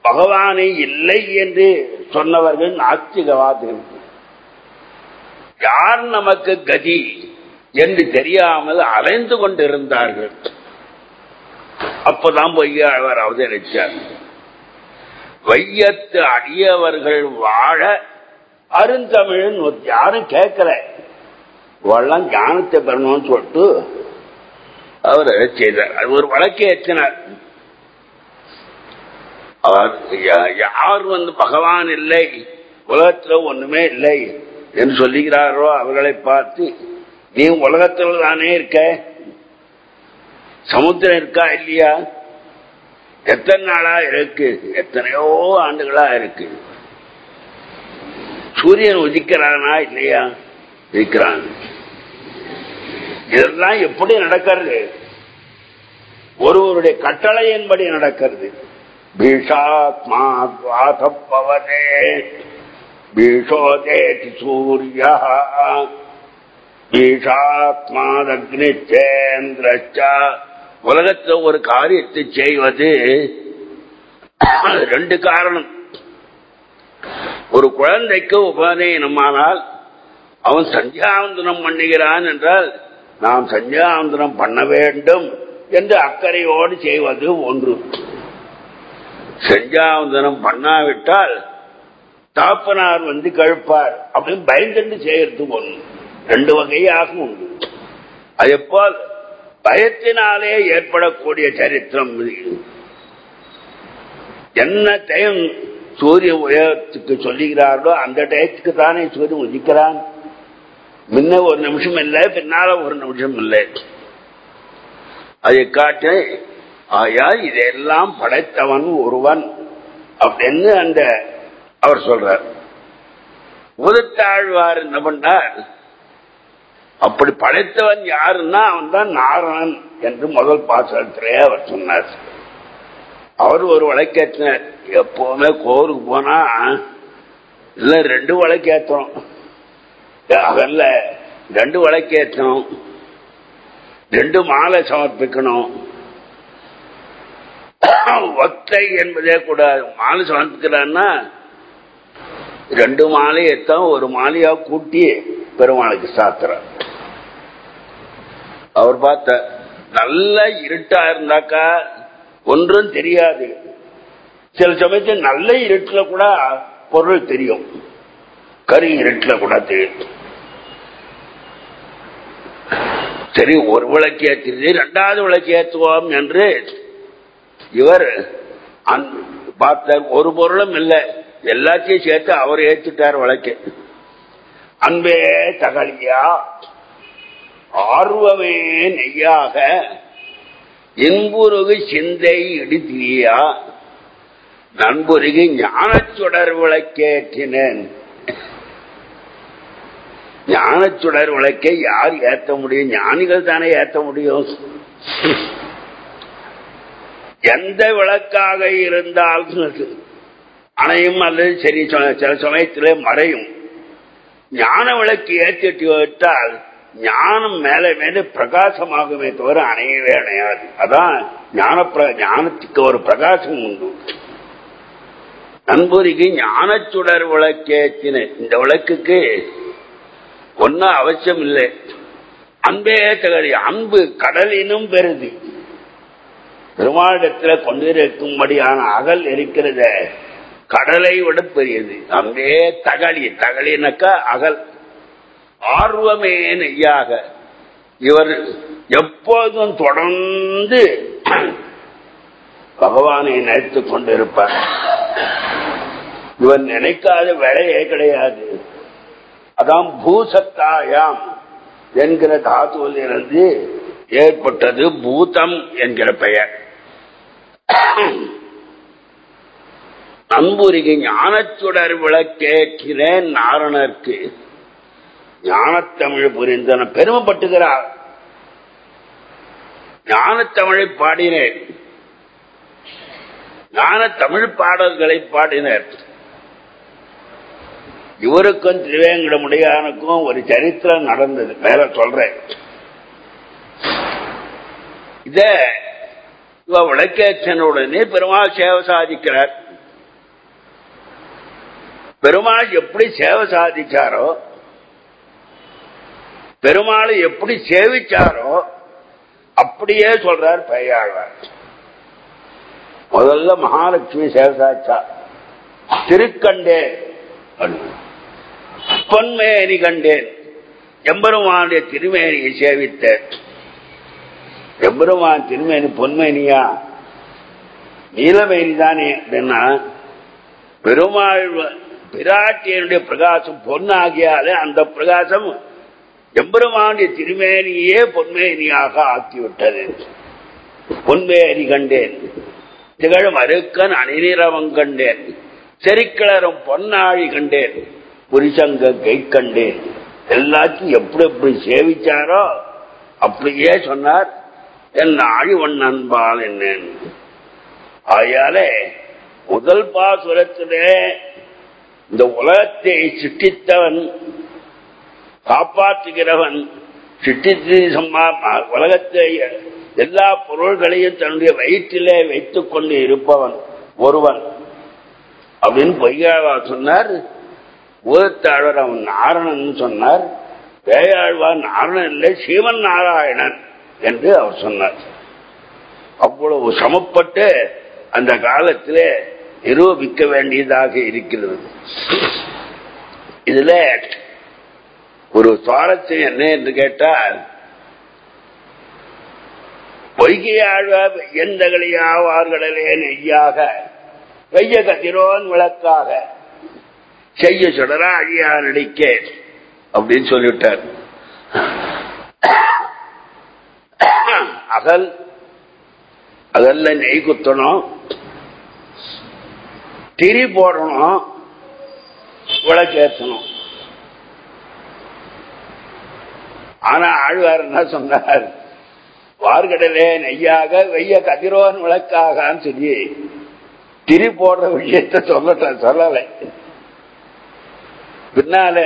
பகவானை இல்லை என்று சொன்னவர்கள் நாஸ்திகவாதிகள் யார் நமக்கு கதி என்று தெரியாமல் அலைந்து கொண்டிருந்தார்கள். அப்பதான் பொய்யாழ்வார் அவதரிச்சார். வையத்து அடியவர்கள் வாழ அருந்தமிழன் யாரும் கேட்கல. இவெல்லாம் ஞானத்தை பெறணும்னு சொல்லிட்டு அவர் செய்தார்? அது ஒரு வழக்கை ஏற்றினார். அவர் யார் வந்து பகவான் இல்லை உலகத்துல ஒண்ணுமே இல்லை என்று சொல்லுகிறாரோ அவர்களை பார்த்து நீ உலகத்தில் தானே இருக்க? சமுத்திரம் இருக்கா இல்லையா? எத்தனை நாளா இருக்கு? எத்தனையோ ஆண்டுகளா இருக்கு. சூரியன் உதிக்கிறானா இல்லையா? இருக்கிறான் இதெல்லாம் எப்படி நடக்கிறது? ஒருவருடைய கட்டளையின்படி நடக்கிறது. பீஷாத்மா துவாசப்பவனே பீஷோதேதி சூரிய பீஷாத்மாதக்னிச்சேந்திரச்ச உலகத்தில் ஒரு காரியத்தை செய்வது ரெண்டு காரணம். ஒரு குழந்தைக்கு உபநயனமானால் அவன் சந்தியாவந்தனம் பண்ணுகிறான் என்றால் நாம் சந்தியாவந்தனம் பண்ண வேண்டும் என்று அக்கறையோடு செய்வது ஒன்று. சந்தியாவந்தனம் பண்ணாவிட்டால் தாப்பனார் வந்து கழுப்பார் அப்படின்னு பயந்துட்டு செய்யறது ஒன்று. ரெண்டு வகையாகும் உண்டு. அதேபோல் பயத்தினாலே ஏற்படக்கூடிய சரித்திரம் என்ன டைம் சூரிய உயரத்துக்கு சொல்லுகிறார்களோ அந்த டயத்துக்கு தானே சூரியன் உதிக்கிறான். முன்ன ஒரு நிமிஷம் இல்லை பின்னால ஒரு நிமிஷம் இல்லை. அதை காட்டு ஆயா இதெல்லாம் படைத்தவன் ஒருவன். அப்படின்னு அந்த அவர் சொல்றார். முதத்தாழ்வார் என்ன பண்ணார் அப்படி படைத்தவன் யாருன்னா அவன் தான் நாரணன் என்று முதல் பாசத்திலே அவர் சொன்னார். அவர் ஒரு வழக்கேற்றினார். எப்பவுமே கோருக்கு போனா இல்ல ரெண்டு வழக்கேற்றோம் அதல்ல ரெண்டு வழக்கேற்றோம் ரெண்டு மாலை சமர்ப்பிக்கணும். ஒத்தை என்பதே கூடாது. மாலை சமர்ப்பிக்கிறான்னா ரெண்டு மாலையைத்தான் ஒரு மாலையா கூட்டி பெருமாளுக்கு சாத்துறார் அவர் பார்த்த நல்ல இருட்டா இருந்தாக்கா ஒன்றும் தெரியாது. சில சமயத்தில் நல்ல இருட்டுல கூட பொருள் தெரியும். கரி இருட்டுல கூட தெரியும். சரி ஒரு விளக்கு ஏற்றிருது ரெண்டாவது விளக்கு ஏற்றுவோம் என்று இவர் பார்த்தார். ஒரு பொருளும் இல்லை. எல்லாத்தையும் சேர்த்து அவர் ஏற்றுட்டார் விளக்கு. அன்பே தகலியா ஆர்வமே நெய்யாக. இன்புருகு சிந்தை இடித்தீயா நண்புருகு ஞானச்சுடர் விளக்கேற்றினேன். ஞானச்சுடர் விளக்கை யார் ஏற்ற முடியும்? ஞானிகள் தானே ஏற்ற முடியும்? எந்த விளக்காக இருந்தால் அணையும் அல்லது சரி சில சமயத்திலே மறையும். ஞான விளக்கு ஏற்றிட்டு விட்டால் ஞானம் மேலே மேலே பிரகாசமாகுமே தவிர அணையவே அணையாது. அதான் ஞான ஞானத்துக்கு ஒரு பிரகாசம் உண்டு. நண்பூரிக்கு ஞானச்சுடர் விளக்கேத்தின இந்த விளக்குக்கு ஒன்னும் அவசியம் இல்லை அன்பே தகடி அன்பு கடலினும் பெருது. பெருமாளிடத்தில் கொண்டிருக்கும்படியான அகல் இருக்கிறத கடலை விட பெரியது. அன்பே தகழி தகழினாக்கா அகல். ஆர்வமே நெய்யாக. இவர் எப்போதும் தொடர்ந்து பகவானை நினைத்துக் கொண்டிருப்பார். இவர் நினைக்காத வேலையே கிடையாது. அதான் பூசத்தாயாம் என்கிற தாத்துவில் இருந்து ஏற்பட்டது பூதம் என்கிற பெயர். நம்பூரிக்கு ஞானச்சுடர் விளக்கேற்கிறேன் நாரணர்க்கு. ஞானத்தமிழ் புரிந்தன. பெருமைப்பட்டுகிறார். ஞானத்தமிழை பாடினேன். ஞான தமிழ் பாடல்களை பாடினர். இவருக்கும் திருவேங்கடமுடியானுக்கும் ஒரு சரித்திரம் நடந்தது. மேல சொல்றேன். இத இவ விளக்கேற்றனுடனே பெருமாள் சேவை சாதிக்கிறார். பெருமாள் எப்படி சேவை சாதிச்சாரோ பெருமாளை எப்படி சேவிச்சாரோ அப்படியே சொல்றார் பெரியாழ்வார். முதல்ல மகாலட்சுமி சேவசாச்சா திருக்கண்டேன் பொன்மேனி கண்டேன். எம்பெருமானுடைய திருமேனியை சேவித்தேன். எம்பெருமான் திருமேனி பொன்மேனியா? நீலமேனி தானே அப்படின்னா பெருமாள் பிராட்டியனுடைய பிரகாசம் பொன்னாகியாலே அந்த பிரகாசம் எம்பெருமானுடைய திருமேனியே பொன்மேனியாக ஆக்கிவிட்டது. பொன்மேனி கண்டேன். திகழும் அருக்கன் அணிநிறவம் கண்டேன். செரிக்கிளரும் பொன்னாழி கண்டேன். புரிசங்க கை கண்டேன். எல்லாத்தையும் எப்படி எப்படி சேவிச்சாரோ அப்படியே சொன்னார். என் ஆழிவன் அன்பால் என்னன். ஆயாலே முதல் பாசுரத்திலே இந்த உலகத்தை சிட்டித்தவன் காப்பாற்றுகிறவன் சிட்டித்து சம்மா உலகத்தை எல்லா பொருள்களையும் தன்னுடைய வயிற்றிலே வைத்துக் கொண்டு இருப்பவன் ஒருவன். அப்படின்னு பொய்யாழ்வா சொன்னார். ஊரத்தாழ்வர் அவன் நாரணன் சொன்னார். பேயாழ்வா நாரணன் இல்லை சிவன் நாராயணன் என்று அவர் சொன்னார். அவ்வளவு சமப்பட்டு அந்த காலத்திலே நிரூபிக்க வேண்டியதாக இருக்கிறது. இதுல ஒரு சுவாரஸ்யம் என்ன என்று கேட்டால் பொய்கையாழ்வார் எந்தகளையாவார்களே நெய்யாக வெய்ய கதிரோன் விளக்காக செய்ய சுடரா அழியா நடிக்க அப்படின்னு சொல்லிவிட்டார். அகல் அகல்ல நெய் குத்தணும் திரி போடணும் விளக்கேற்றணும் ஆனா ஆழ்வார் என்ன சொன்னார்? வார்கடலே நெய்யாக வெய்ய கதிரோன் விளக்காகான்னு சொல்லி திரி போடுற விஷயத்த சொல்லட்ட சொல்லலை. பின்னால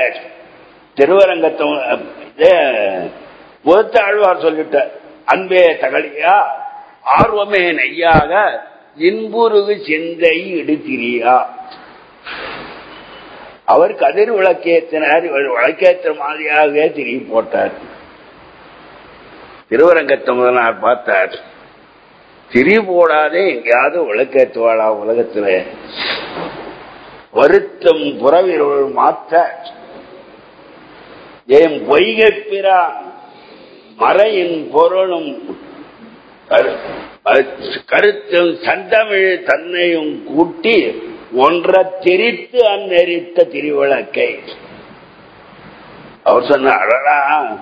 திருவரங்கத்தம் பொறுத்த ஆழ்வார் சொல்லிட்டார். அன்பே தகழியா ஆர்வமே நெய்யாக இன்புருகு சிந்தை இடுத்திரியா. அவர் கதிர் விளக்கேற்றினார் இவர் விளக்கேற்ற மாதிரியாகவே திரும்பி போட்டார். திருவரங்கத்தை முதலார் பார்த்தார் திரி போடாதே எங்கேயாவது விளக்கேற்றுவாளா உலகத்துல? வருத்தம் புறவிரோள் மாற்ற ஏன் பொய்கைப்பிரான் மறையின் பொருளும் கருத்தும் சந்தமிழ் தன்னையும் கூட்டி ஒன்றை திரித்து அந்நெறித்த திருவிளக்கை. அவர் சொன்ன அழகா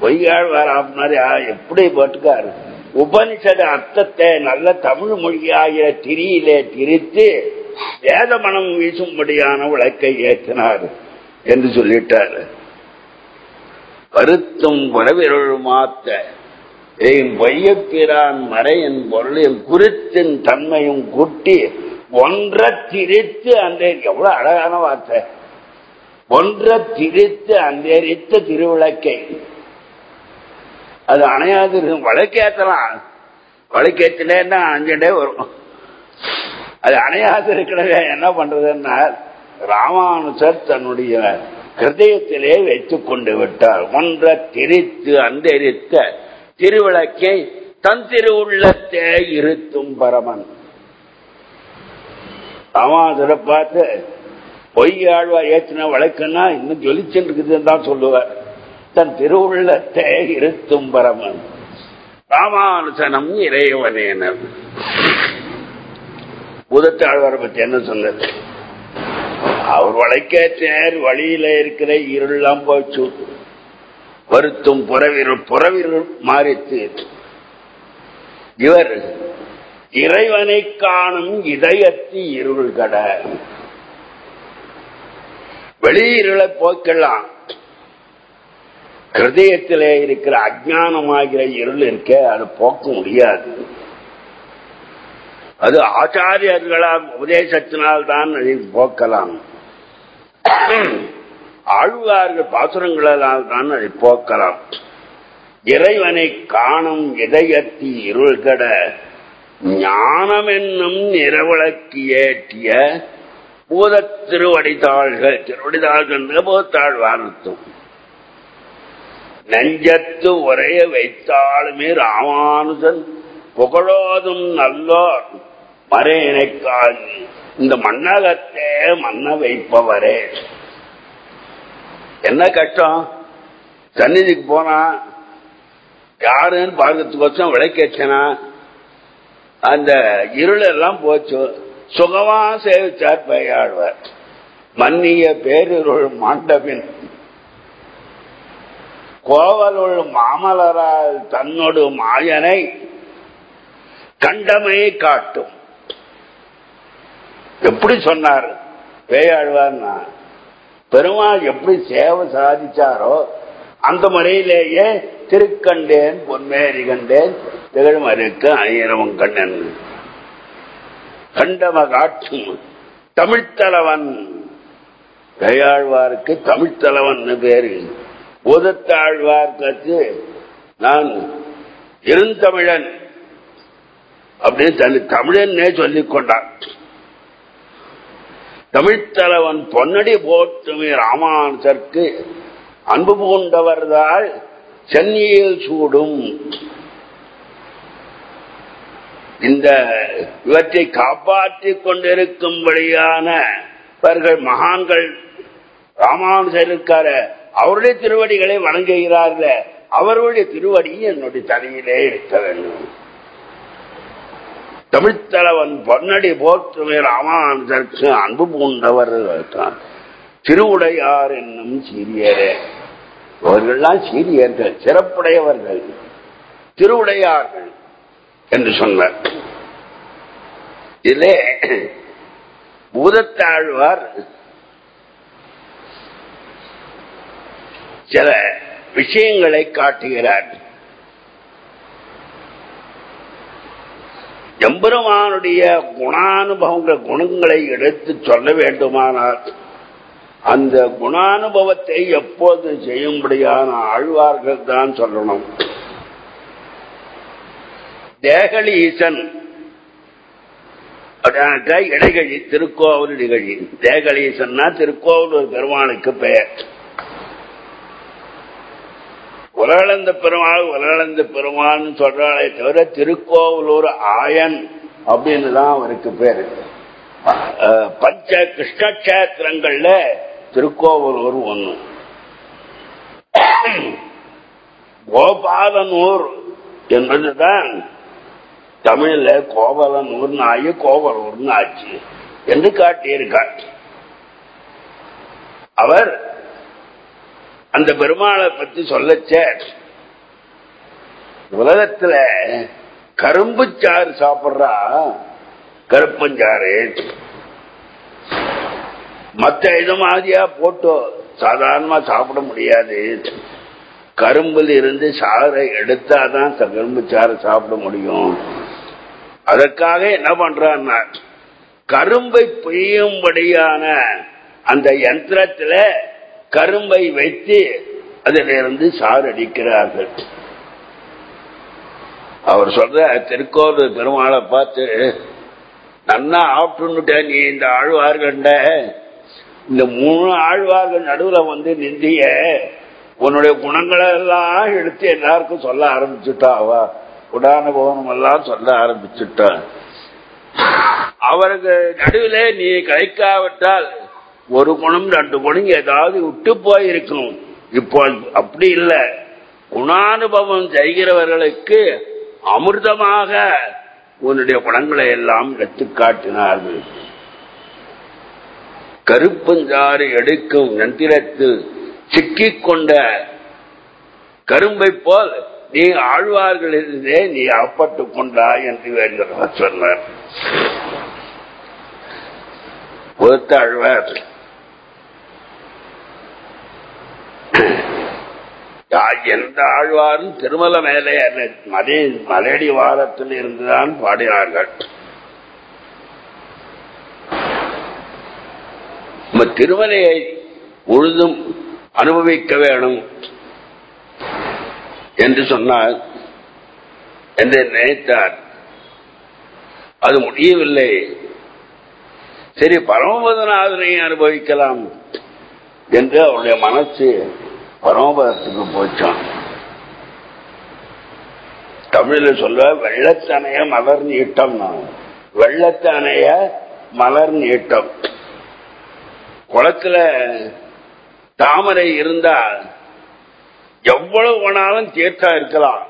பொய்யாள் வராம எப்படி போட்டுக்காரு? உபனிஷத அர்த்தத்தை நல்ல தமிழ் மொழியாகிற திரியிலே திரித்து வேத மனம் வீசும்படியான விளக்கை ஏற்றினார் என்று சொல்லிட்டார். கருத்தும் வரவிரல் மாத்த என் வையப்பிரான் மறையின் பொருளையும் குறித்தின் தன்மையும் கூட்டி ஒன்றை திரித்து அந்த எவ்வளவு அழகான வார்த்தை. ஒன்றை திரித்து அந்தரித்த திருவிளக்கை. அது அணையாது வழக்கேற்றலாம் வழக்கேற்றினேன்னா அஞ்சுடே வரும். அது அணையாது இருக்கிறத என்ன பண்றதுன்னா ராமானுஜர் தன்னுடைய ஹிருதயத்திலே வைத்துக் கொண்டு விட்டார். ஒன்றை திரித்து அந்தரித்த திருவிளக்கை தன் திருவுள்ளத்தே இருத்தும் பரமன். ராமானுஜரை பார்த்து ஆழ்வா ஏற்றின வழக்குன்னா இன்னும் ஜொலிச்சுன்னு இருக்குதுன்னு தான் சொல்லுவார். தன் திருவுள்ளத்தை இருத்தும் பரமன். ராமானுசனம் இறைவனேனர். பூதத்தாழ்வாரை பற்றி என்ன சொன்னது? அவர் வழக்கேற்றார் வழியில இருக்கிற இருளெல்லாம் போச்சு. வருத்தும் புறவிரு புறவிரு மாறித்து. இவர் இறைவனை காணும் இதயத்தி இருள் கட. வெளியிருளை போக்கலாம் ஹிருதயத்திலே இருக்கிற அஜானமாகிற இருள் இருக்க அது போக்க முடியாது. அது ஆச்சாரியர்களால் உபதேசத்தினால் தான் அதை போக்கலாம். ஆழ்வார்கள் பாசுரங்களால் தான் அதை போக்கலாம். இறைவனை காணும் இதயத்தி இருள்கட ஞானம் என்னும் நிறவிளக்கு ஏற்றிய பூத திருவடிதாள்கள் திருவடிதாள்கள் பூத்தாள் வானத்தும். நெஞ்சத்து உரைய வைத்தாலுமே ராமானுஜன். புகழோதும் நல்லோர் மறையினைக்கால் இந்த மன்னகத்தே மன்ன வைப்பவரே. என்ன கஷ்டம்? சந்நிதிக்கு போனா யாருன்னு பார்க்கறதுக்கோசம் விளக்கேச்சனா அந்த இருள் எல்லாம் போச்சு. சுகமா சேவிச்சார் பெய்யாழ்வார் மன்னிய பேரிருள் மாண்டபின். கோவலுள் மாமலரால் தன்னொடு மாயனை கண்டமை காட்டும். எப்படி சொன்னார் பேயாழ்வார்னா பெருமாள் எப்படி சேவை சாதிச்சாரோ அந்த முறையிலேயே திருக்கண்டேன் பொன்மேரி கண்டேன் திகழும் திகழ்மருக்கு ஆயிரம் கண்ணன். கண்டம காட்டும் தமிழ்த்தலவன். கையாழ்வாருக்கு தமிழ்த்தலவன் பேரு. உதத்தாழ்வார்க்கு நான் இருந்தமிழன். அப்படின்னு தன் தமிழன்னே சொல்லிக் கொண்டான். தமிழ்த்தலைவன் பொன்னடி போட்டுமே ராமானுஜருக்கு அன்பு பூண்டவர்தால் சென்னியில் சூடும். இந்த இவற்றை காப்பாற்றிக் கொண்டிருக்கும்படியானவர்கள் மகான்கள் ராமானுஜர் இருக்கார அவருடைய திருவடிகளை வணங்குகிறார்கள் அவருடைய திருவடி என்னுடைய தலையிலே இருக்க வேண்டும். தமிழ்த்தலைவன் பொன்னடி போற்றுமே ராமானுஜருக்கு அன்பு பூண்டவர் திருவுடையார் என்னும் சீரியரே. அவர்கள்லாம் சீரியர்கள் சிறப்புடையவர்கள். திருவுடையார்கள். என்று சொன்னார். இதிலே பூதத்தாழ்வார் சில விஷயங்களை காட்டுகிறார். எம்பெருமானுடைய குணானுபவங்கள் குணங்களை எடுத்து சொல்ல வேண்டுமானால் அந்த குணானுபவத்தை எப்போது செய்யும்படியான ஆழ்வார்கள் தான் சொல்லணும். தேகலீசன். அப்படின்னாக்கா இடைகழி திருக்கோவில் நிகழ்ச்சி. தேகலீசன்னா திருக்கோவில் பெருமானுக்கு பெயர். உலகளந்த பெருமாள் உலகளந்த பெருமாள்னு சொல்றாளே தவிர திருக்கோவிலூர் ஆயன் அப்படின்னு தான் அவருக்கு பேரு. பஞ்ச கிருஷ்ணக்ஷேத்திரங்கள்ல திருக்கோவிலூர் ஒண்ணு. கோபாலனூர் என்பதுதான் தமிழ்ல நாய் ஆகி ஒரு நாச்சு என்று காட்டியிருக்கார். அவர் அந்த பெருமாளை பத்தி சொல்லச்ச உலகத்துல கரும்பு சாறு சாப்பிடுறா கருப்பஞ்சாறு மத்த இது மாதிரியா போட்டோ சாதாரணமா சாப்பிட முடியாது. கரும்புல இருந்து சாறை எடுத்தாதான் கரும்பு சாறு சாப்பிட முடியும். அதற்காக என்ன பண்றான்னா கரும்பை பெய்யும்படியான அந்த யந்திரத்துல கரும்பை வைத்து அதிலிருந்து சாறு அடிக்கிறார்கள் அவர் சொல்ற திருக்கோவில் பெருமாளை பார்த்து நன்னா ஆப்டுன்னுட்ட நீ இந்த ஆழ்வார்கண்ட இந்த மூணு ஆழ்வார்கள் நடுவுல வந்து நிந்திய உன்னுடைய குணங்களை எல்லாம் எடுத்து எல்லாருக்கும் சொல்ல ஆரம்பிச்சுட்டா அவ குடானுபவனம் எல்லாம் சொல்ல ஆரம்பிச்சுட்டார். அவருக்கு நடுவில் நீ கிடைக்காவிட்டால் ஒரு குணம் ரெண்டு குணம் ஏதாவது விட்டு போயிருக்கணும் இப்போ அப்படி இல்லை. குணானுபவம் செய்கிறவர்களுக்கு அமிர்தமாக உன்னுடைய குணங்களை எல்லாம் எடுத்து காட்டினார்கள். கருப்பஞ்சாறு எடுக்கும் யந்திரத்தில் சிக்கிக் கொண்ட கரும்பை போல் நீ ஆழ்வார்களிலே நீ அப்பட்டு கொண்டா என்று வேண்டுகிறவர் சொன்னார். பொறுத்த ஆழ்வார். எந்த ஆழ்வாரும் திருமல மேலே மலை மலையடி வாரத்தில் இருந்துதான் பாடினார்கள். திருமலையை முழுதும் அனுபவிக்க வேணும். என்று சொன்னார் என்று நினைத்தார். அது முடியவில்லை. சரி பரமபதநாதனை அனுபவிக்கலாம் என்று அவருடைய மனசு பரமபதத்துக்கு போச்சான் தமிழ்ல சொல்ல வெள்ளத்தனைய மலர் நீட்டம் வெள்ளத்தனைய மலர் நீட்டம். குளத்துல தாமரை இருந்தால் எவ்வளவு வேணாலும் தீர்த்தம் இருக்கலாம்.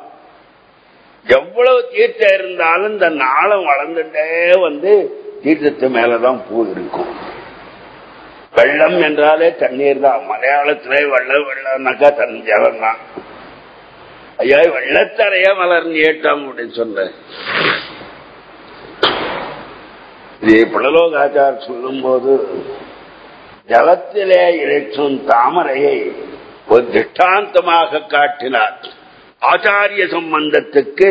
எவ்வளவு தீர்த்தம் இருந்தாலும் இந்த நாளம் வளர்ந்துட்டே வந்து தீர்த்தத்து மேலதான் பூ இருக்கும். வெள்ளம் என்றாலே தண்ணீர் தான். மலையாளத்திலே வெள்ளம் வெள்ளம்னாக்கா தன் ஜலம் தான் ஐயா வெள்ளத்தரைய மலர்ந்து ஏட்டம் அப்படின்னு சொன்ன. இது புலலோகாச்சார் சொல்லும் போது ஜலத்திலே இறைச்சும் தாமரையை ஒரு திஷ்டாந்தமாக காட்டினார். ஆச்சாரிய சம்பந்தத்துக்கு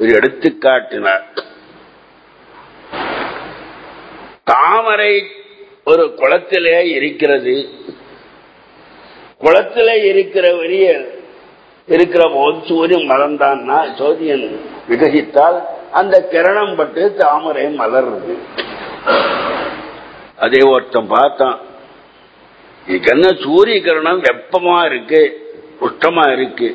ஒரு எடுத்து காட்டினார். தாமரை ஒரு குளத்திலே இருக்கிறது. குளத்திலே இருக்கிற வரிய இருக்கிற போது சூரியன் மலர்ந்தான்னா சூரியன் விகசித்தால் அந்த கிரணம் பட்டு தாமரை மலர்றது அதே ஒருத்தன் பார்த்தான். இதுக்கு என்ன சூரிய கிரணம் வெப்பமா இருக்கு உஷ்டமா இருக்கு.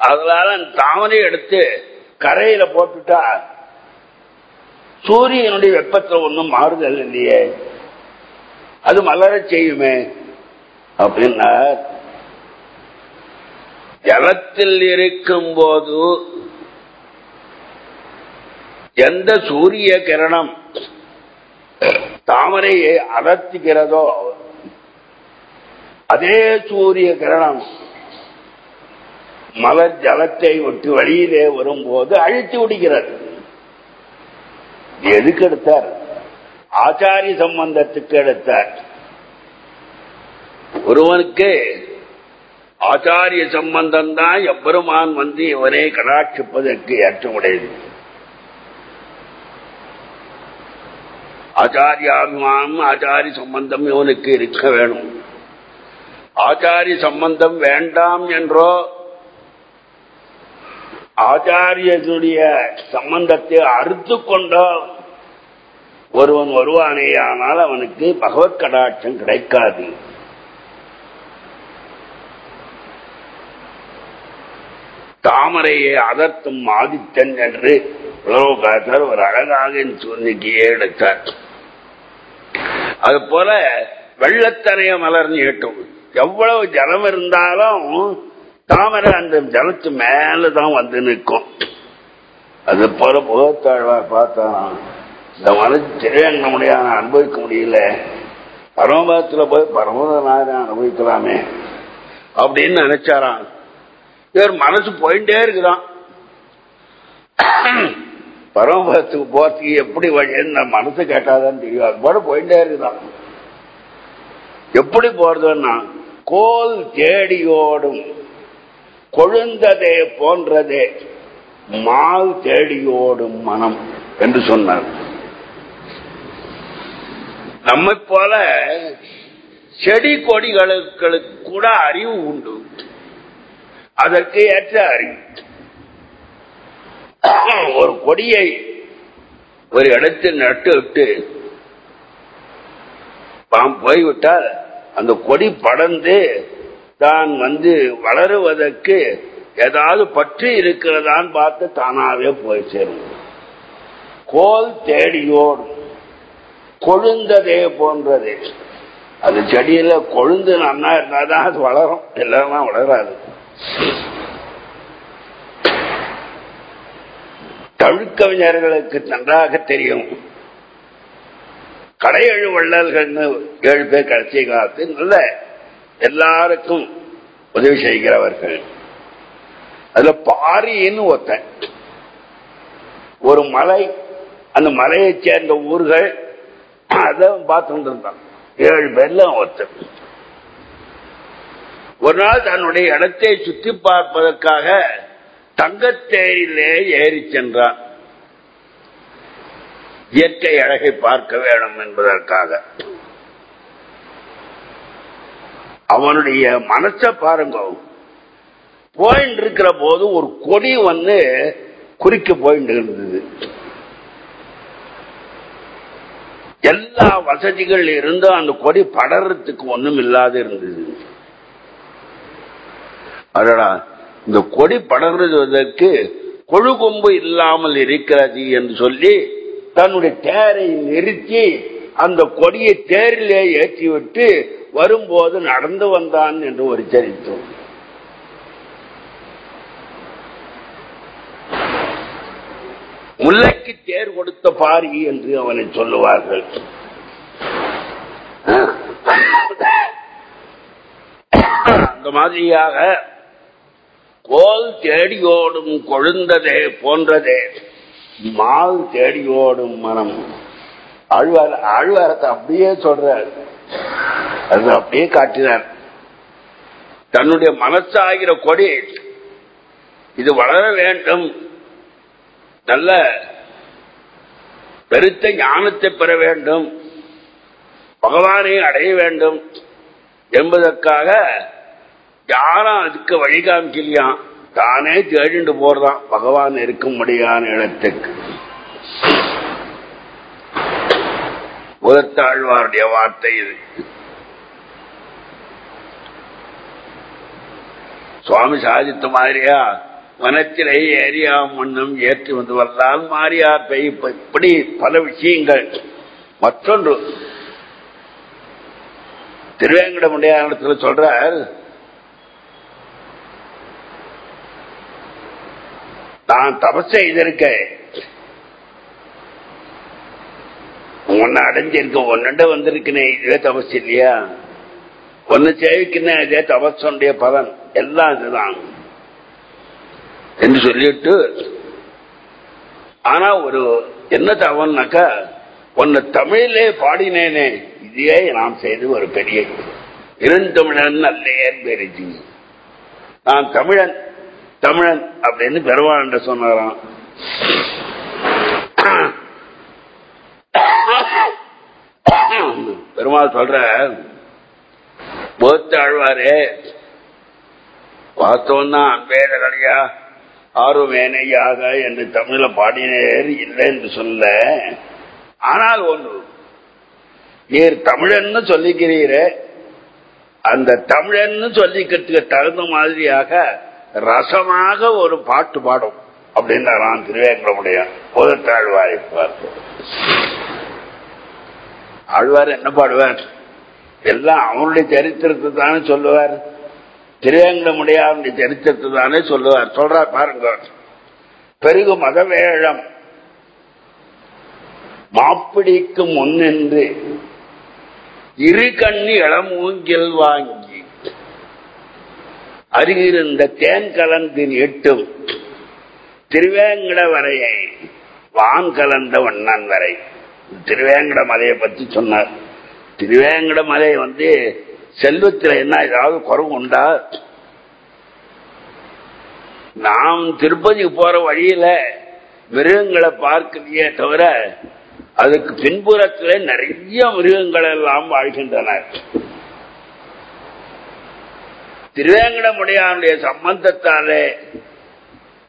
அதனால தாமரை எடுத்து கரையில போட்டுட்டா சூரியனுடைய வெப்பத்தில் ஒன்றும் மாறுதல் இல்லையே. அது மலர செய்யுமே அப்படின்னா ஜலத்தில் இருக்கும் போது எந்த சூரிய கிரணம் தாமரையை அடர்த்துகிறதோ அதே சூரிய கிரணம் மலர் ஜலத்தை விட்டு வழியிலே வரும்போது அழித்து விடுகிறது. எதுக்கு எடுத்தார்? ஆச்சாரிய சம்பந்தத்துக்கு எடுத்தார். ஒருவனுக்கு ஆச்சாரிய சம்பந்தம் தான் எப்பெருமான் வந்து இவனை கடாட்சிப்பதற்கு ஏற்றமுடையது. ஆச்சாரியாபிமானம் ஆச்சாரி சம்பந்தம் இவனுக்கு இருக்க வேணும். ஆச்சாரிய சம்பந்தம் வேண்டாம் என்றோ ஆச்சாரியனுடைய சம்பந்தத்தை அறுத்து கொண்டோ ஒருவன் வருவானே ஆனால் அவனுக்கு பகவத் கடாட்சம் கிடைக்காது. தாமரையை அதர்த்தும் ஆதித்தன் என்று உலோகாசர் ஒரு அழகாக சொன்னிக்கையே எடுத்தார். அது போல வெள்ளத்தனைய மலர் நீட்டும் எவ்வளவு ஜலம் இருந்தாலும் தாமரை அந்த ஜலத்து மேலதான் வந்து நிற்கும். அது போல புகத்தாழ்வார் பார்த்தா இந்த மனசு திருவேங்க முடியாது அனுபவிக்க முடியல. பரமபதத்துல போய் பரமதநாத அனுபவிக்கலாமே அப்படின்னு நினைச்சாராம். இவர் மனசு போயிட்டே இருக்குதான். பரமபதத்துக்கு போறதுக்கு எப்படி வழின்னு மனசு கேட்டாதான் தெரியும். அது போல போயிட்டே இருக்குதான் எப்படி போறதுன்னா கோல் தேடியோடும் கொழுந்ததே போன்றதே மால் தேடியோடும் மனம் என்று சொன்னார். நம்மை போல செடி கொடிகளுக்கு கூட அறிவு உண்டு. அதற்கு ஏற்ற அறிவு. ஒரு கொடியை ஒரு இடத்தில் நட்டு விட்டு பாம் போய்விட்டால் அந்த கொடி படர்ந்து தான் வந்து வளருவதற்கு ஏதாவது பற்றி இருக்கிறதான்னு பார்த்து தானாவே போய் சேரும். கோல் தேடியோர் கொழுந்ததே போன்றது. அது செடியில கொழுந்து நன்னா இருந்தாதான் அது வளரும். இல்லைன்னா வளராது. தமிழ்கவிஞர்களுக்கு நன்றாக தெரியும். கடையழு வள்ளல்கள்னு ஏழு பேர் கடைசி காலத்து நல்ல எல்லாருக்கும் உதவி செய்கிறவர்கள். அதுல பாரின்னு ஒருத்தன். ஒரு மலை அந்த மலையை சேர்ந்த ஊர்கள் அதை பார்த்துட்டு இருந்தான் ஏழு பேர்ல ஒருத்தன். ஒரு நாள் தன்னுடைய இடத்தை சுத்தி பார்ப்பதற்காக தங்கத்தேரிலே ஏறி சென்றான். இயற்கை அழகை பார்க்க வேண்டும் என்பதற்காக. அவனுடைய மனச பாருங்க. போயிட்டு இருக்கிற போது ஒரு கொடி வந்து குறிக்க போயிட்டு இருந்தது. எல்லா வசதிகள் இருந்தும் அந்த கொடி படறதுக்கு ஒண்ணும் இல்லாத இருந்தது. அதடா இந்த கொடி படர்வதற்கு கொழு கொம்பு இல்லாமல் இருக்கிறது என்று சொல்லி தன்னுடைய தேரை நிறுத்தி அந்த கொடியை தேரிலே ஏற்றி விட்டு வரும்போது நடந்து வந்தான் என்று ஒரு சரித்தோம் முல்லைக்கு தேர் கொடுத்த பாரி என்று அவனை சொல்லுவார்கள். அந்த மாதிரியாக கோல் தேடியோடும் கொழுந்ததே போன்றதே. மால் தேடியோடும் மனம். ஆழ்வார் ஆழ்வாரத்தை அப்படியே சொல்றார். அது அப்படியே காட்டினார். தன்னுடைய மனசாகிற கொடி இது வளர வேண்டும். நல்ல பெருத்த ஞானத்தை பெற வேண்டும். பகவானை அடைய வேண்டும். என்பதற்காக யாரும் அதுக்கு வழி காமிக்கலையாம் தானே தேடிண்டு போறதான் பகவான் இருக்கும்படியான இடத்துக்கு. உதத்தாழ்வாருடைய வார்த்தை இது. சுவாமி சாதித்த மாதிரியா? வனத்திலே ஏரியா மண்ணும் ஏற்றி வந்து வரலால் மாறியார் பெய் இப்படி பல விஷயங்கள். மற்றொன்று. இடத்துல சொல்றார் நான் தபஸ் செய்திருக்கேன். ஒன்னு அடைஞ்சிருக்க ஒன்னுண்ட வந்திருக்கேன் இதுவே தபஸ் இல்லையா? ஒன்னு சேவிக்கிறேன் இதே தபஸுடைய பலன். எல்லாம் இதுதான். என்று சொல்லிட்டு ஆனா ஒரு என்ன தவன்னாக்கா ஒன்னு தமிழிலே பாடினேனே இதையே நாம் செய்து ஒரு பெரிய இருந்தமிழன் அல்லேன் பெருஜி? நான் தமிழன் தமிழன் அப்படின்னு பெருமான் சொன்னாராம். பெருமாள் சொல்ற போத்து ஆழ்வாரே பார்த்தோம்னா அன்பேத கலையா ஆர்வமேனையாக என்று தமிழ பாடினேர் இல்லை என்று சொல்ல. ஆனால் ஒன்று நீர் தமிழன்னு சொல்லிக்கிறீரே அந்த தமிழன்னு சொல்லிக்கிறதுக்கு தகுந்த மாதிரியாக ரசமாக ஒரு பாட்டு பாடும். அப்படின்றான் திருவேங்கடமுடைய பொதுத்தாழ்வாரை பார்ப்போம் ஆழ்வார் என்ன பாடுவார்? எல்லாம் அவனுடைய சரித்திரத்தை தானே சொல்லுவார். திருவேங்கடமுடையாருடைய சரித்திரத்தை தானே சொல்லுவார். சொல்றார் பாருங்க. பெருகு மதவேழம். மாப்பிடிக்கு முன்னின்று இரு கண்ணி இளமூங்கில் வாங்கி அருகிருந்த தேன் கலந்தின் எட்டும் திருவேங்கட வரையை வான் கலந்த வண்ணன் வரை. திருவேங்கட மலையை பற்றி சொன்னார். திருவேங்கட மலை வந்து செல்வத்தில் என்ன ஏதாவது குறவு உண்டா? நாம் திருப்பதிக்கு போற வழியில மிருகங்களை பார்க்கலையே தவிர அதுக்கு பின்புறத்தில் நிறைய மிருகங்கள் எல்லாம் வாழ்கின்றன திருவேங்கடமுடையானுடைய சம்பந்தத்தாலே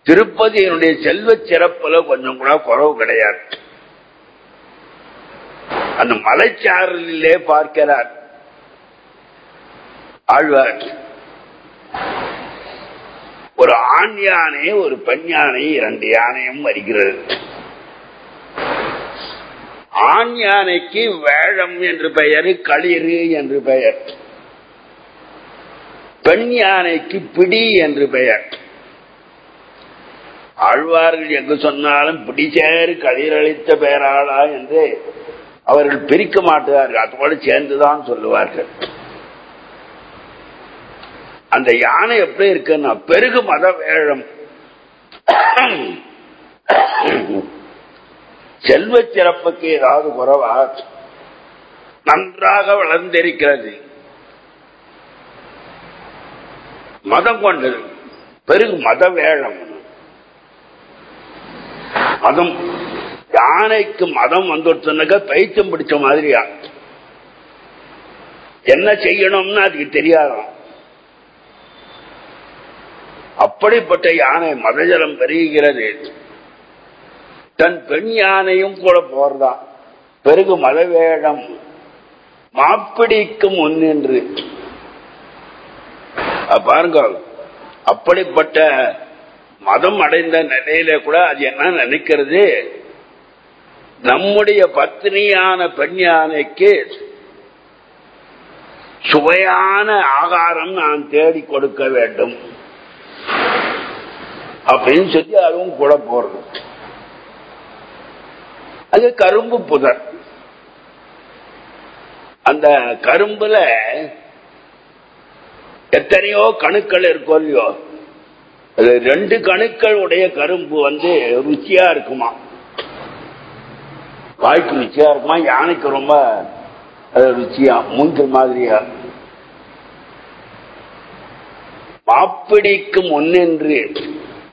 திருப்பதியினுடைய செல்வ சிறப்புல கொஞ்சம் கூட குறவு கிடையாது. அந்த மலைச்சாரலிலே பார்க்கிறார். ஆழ்வார் ஒரு ஆண் யானை ஒரு பெண் யானை இரண்டு யானையும் வருகிறது. ஆண் யானைக்கு வேழம் என்று பெயர் களிறு என்று பெயர். பெண் யானைக்கு பிடி என்று பெயர். ஆழ்வார்கள் எங்கு சொன்னாலும் பிடிச்சேறு கதிரளித்த பெயராளா என்று அவர்கள் பிரிக்க மாட்டார்கள். அதோடு சேர்ந்துதான் சொல்லுவார்கள். அந்த யானை எப்படி இருக்குன்னா பெருகு மத வேழம். செல்வ சிறப்புக்கு ஏதாவது குறவா? நன்றாக வளர்ந்திருக்கிறது. மதம் கொண்டது. பெருகு மத வேழம் மதம் யானைக்கு மதம் வந்துடுச்சுனாக்க பைத்தியம் பிடிச்ச மாதிரியா? என்ன செய்யணும்னு அதுக்கு தெரியாதான் அப்படிப்பட்ட யானை மதஜலம் பெருகிறது தன் பெண் யானையும் கூட போறதான் பெருகு மதவேடம். மாப்பிடிக்கும் முன்னின்று பாருங்க. அப்படிப்பட்ட மதம் அடைந்த நிலையில கூட அது என்ன நினைக்கிறது? நம்முடைய பத்னியான பெண் யானைக்கு சுவையான ஆகாரம் நான் தேடி கொடுக்க வேண்டும். அப்படின்னு சொல்லி அதுவும் கூட போறது அது கரும்பு புதர். அந்த கரும்புல எத்தனையோ கணுக்கள் இருக்கும் இல்லையோ அது ரெண்டு கணுக்கள் உடைய கரும்பு வந்து ருச்சியா இருக்குமா? வாய்க்கு ருச்சியா இருக்குமா? யானைக்கு ரொம்ப அது ருச்சியா மூங்கில் மாதிரியா? மாப்பிடிக்கு முன்னின்று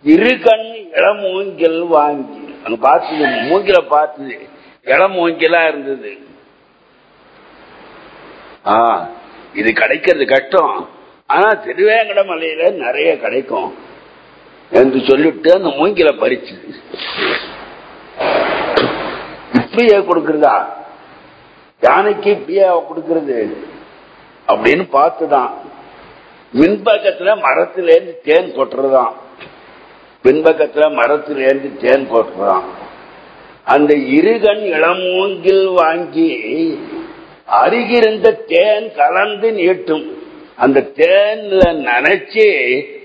இரு கண் இளமூங்கில் வாங்கி அங்க பார்த்தது மூங்கில பார்த்தது இளமூங்கிலா இருந்தது. ஆ இது கிடைக்கிறது கஷ்டம். ஆனா திருவேங்கட மலையில நிறைய கிடைக்கும் என்று சொல்லிட்டு அந்த மூங்கில பறிச்சு. இப்படியே கொடுக்கறதா? யானைக்கு இப்படியே கொடுக்கறது? அப்படின்னு பார்த்துதான். மின்பக்கத்துல மரத்திலேருந்து தேன் கொட்டுறதான். பின்பக்கத்துல மரத்திலேருந்து தேன் கொட்டுறதான். அந்த இருகண் இளமூங்கில் வாங்கி அருகிருந்த தேன் கலந்து நீட்டும். அந்த தேன்ல நினைச்சு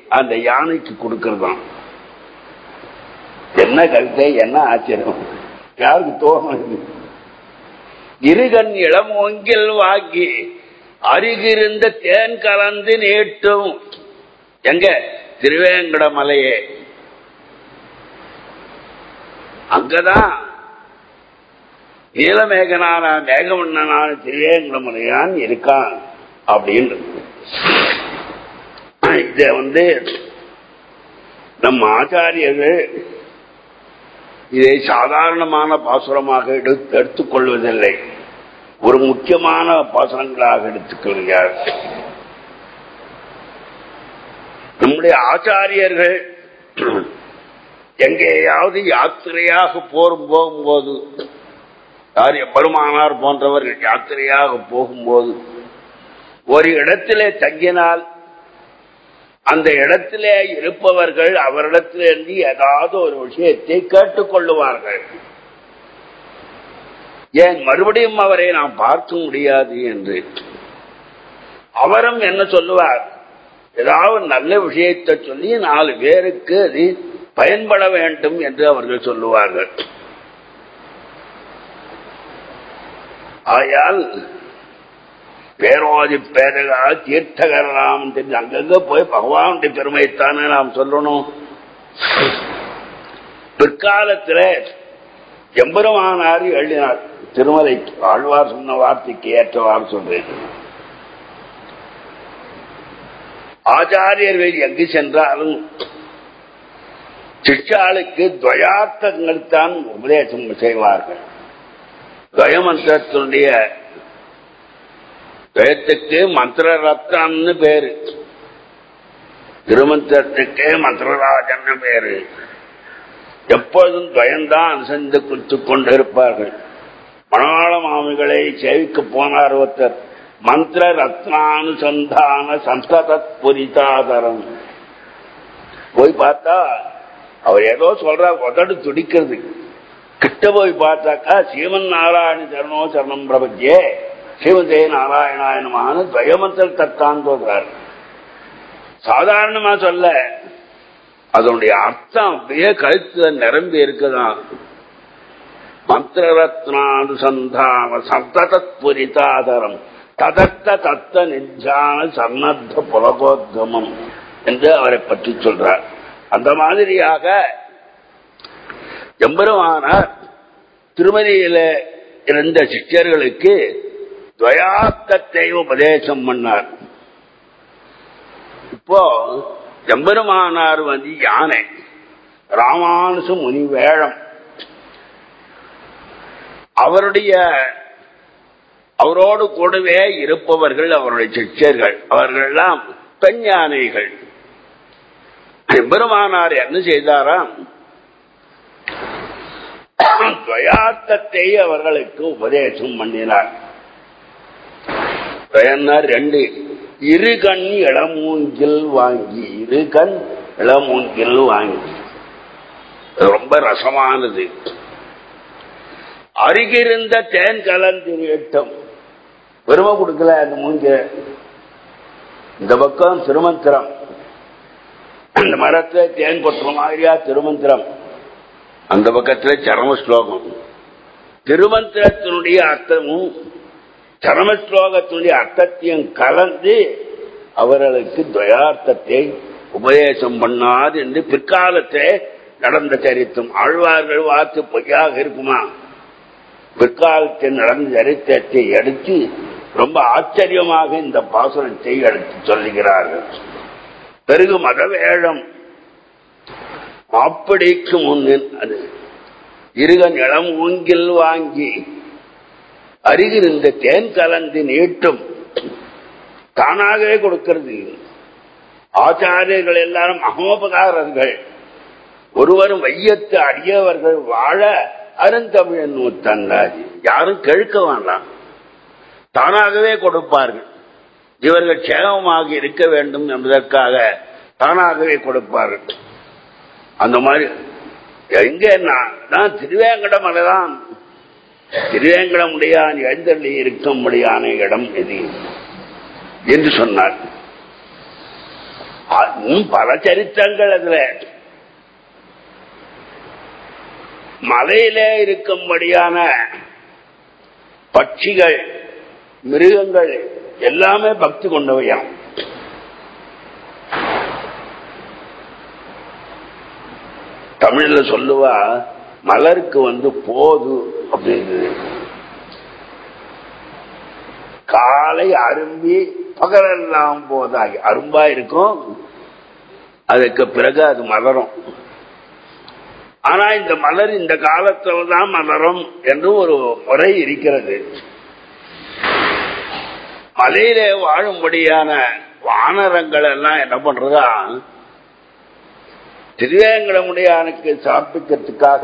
அந்த யானைக்கு கொடுக்கறதான் என்ன கவிதை என்ன ஆச்சரியம்? யாருக்கு தோணும் இருகண் இளமூங்கில் வாங்கி அருகிருந்த தேன் கலந்து நீட்டும். எங்க? திருவேங்கட மலையே அங்கதான் நீலமேகனான மேகமன்னனான திருவேங்கட மலையான் இருக்கான் அப்படின்னு இத வந்து நம் ஆச்சாரியர்கள் இதை சாதாரணமான பாசுரமாக எடுத்து எடுத்துக்கொள்வதில்லை. ஒரு முக்கியமான பாசுரங்களாக எடுத்துக்கொள்கிறார். நம்முடைய ஆச்சாரியர்கள் எங்கேயாவது யாத்திரையாக போரும் போகும்போது யார் பெருமானார் போன்றவர்கள் யாத்திரையாக போகும்போது ஒரு இடத்திலே தங்கினால் அந்த இடத்திலே இருப்பவர்கள் அவரிடத்திலிருந்து ஏதாவது ஒரு விஷயத்தை கேட்டுக்கொள்ளுவார்கள் ஏன் மறுபடியும் அவரை நாம் பார்க்க முடியாது என்று? அவரும் என்ன சொல்லுவார்? ஏதாவது நல்ல விஷயத்தை சொல்லி நாலு பேருக்கு அது பயன்பட வேண்டும் என்று அவர்கள் சொல்லுவார்கள். ஆயால் பேரோதி பேரகா தீர்த்தகரலாம் தெரிஞ்சு அங்கங்க போய் பகவானுடைய பெருமைத்தானே நாம் சொல்லணும். பிற்காலத்தில் எம்பெருமானார் எழுதினார் திருமலை ஆழ்வார் சொன்ன வார்த்தைக்கு ஏற்றவாறு சொல்றேன். ஆச்சாரியர்கள் எங்கு சென்றாலும் சிஷ்யாளுக்கு துவயார்த்தங்கள் தான் உபதேசம் செய்வார்கள். துவயமந்திரத்தினுடைய பேத்துக்கு மந்திர ரத்னம்னு பேரு. திருமந்திரத்துக்கு மந்திரராஜன் பேரு. எப்பொழுதும் துவயந்தான் அனுசந்து கொண்டு இருப்பாரு மணவாள மாமிகளை சேவிக்க போனார் ஒருத்தர். மந்திர ரத்னானுசந்தான சந்ததத் புரிதாதரம். போய் பார்த்தா அவர் ஏதோ சொல்ற உதடு துடிக்கிறது. கிட்ட போய் பார்த்தாக்கா சீமன் நாராயண சரணோ சரணம் பிரபத்தியே சிவதே நாராயணாயனமான துவயமந்திர தத்தான் சொல்றார் சாதாரணமா சொல்ல அதனுடைய அர்த்தம் அப்படியே கழுத்து நிரம்பி இருக்குதான். மந்திர ரத்னானுசந்தான சந்ததத் ததத்த தத்த நெஞ்சான சன்னத்த புலகோத்கமம் என்று அவரை பற்றி சொல்றார். அந்த மாதிரியாக எம்பெருமானார் திருமதியில இருந்த சிஷ்யர்களுக்கு துவயார்த்தத்தை உபதேசம் பண்ணார். இப்போ எம்பெருமானார் வந்து யானை ராமானுச முனி வேழம். அவருடைய அவரோடு கூடவே இருப்பவர்கள் அவருடைய சிஷ்யர்கள். அவர்கள்லாம் பெண் யானைகள். பெருமானார் என்ன செய்தாராம்? துவயாத்தத்தை அவர்களுக்கு உபதேசம் பண்ணினார். ரெண்டு. இரு கண் இளமூங்கில் வாங்கி இரு கண் இளமூங்கில் வாங்கி. ரொம்ப ரசமானது. அருகிருந்த தேன் கலந்திரியட்டம் பெருமை கொடுக்கல அந்த மூஞ்ச இந்த பக்கம் திருமந்திரம். அந்த மரத்துல தேன் கொட்டுற மாதிரியா திருமந்திரம். அந்த பக்கத்துல சரம ஸ்லோகம் திருமந்திரத்தினுடைய அர்த்தமும் சரம ஸ்லோகத்தினுடைய அர்த்தத்தையும் கலந்து அவர்களுக்கு துவயார்த்தத்தை உபதேசம் பண்ணாது என்று பிற்காலத்தை நடந்த சரித்தம் ஆழ்வார்கள் வாக்கு பொய்யாக இருக்குமா? பிற்காலத்தில் நடந்த சரித்திரத்தை எடுத்து ரொம்ப ஆச்சரியமாக இந்த பாசனத்தை எடுத்து சொல்லுகிறார்கள். பிறகு மதவேழம் மாப்பிடைக்கு முன்னின் அது இருக நிலம் ஊங்கில் வாங்கி அருகில் இந்த தேன் கலந்து நீட்டும் தானாகவே கொடுக்கிறது. ஆச்சாரியர்கள் எல்லாரும் அகமோபகாரர்கள் ஒருவரும் வையத்து அடியவர்கள் வாழ அருந்தமிழன் நூத்தன்னாதி யாரும் கெழுக்க வேண்டாம். தானாகவே கொடுப்பார்கள். இவர்கள் சேமமாக இருக்க வேண்டும் என்பதற்காக தானாகவே கொடுப்பார்கள். அந்த மாதிரி எங்க நான் திருவேங்கடமலை திருவேங்கடம் உடையான் எழுந்தள்ளி இருக்கும்படியான இடம் எது? என்று சொன்னார். பல சரித்திரங்கள் அதுல. மலையிலே இருக்கும்படியான பட்சிகள் மிருகங்கள் எல்லாமே பக்தி கொண்டவையாம். தமிழ்ல சொல்லுவா மலருக்கு வந்து போது அப்படிங்கிறது காலை அரும்பி பகலெல்லாம் போதாகி அரும்பா இருக்கும். அதுக்கு பிறகு அது மலரும். ஆனா இந்த மலர் இந்த காலத்துல தான் மலரும் என்று ஒரு முறை இருக்கிறது. மலையிலே வாழும்படியான வானரங்கள் எல்லாம் என்ன பண்றதா? திருவேங்கடமுடியானுக்கு சாப்பிக்கிறதுக்காக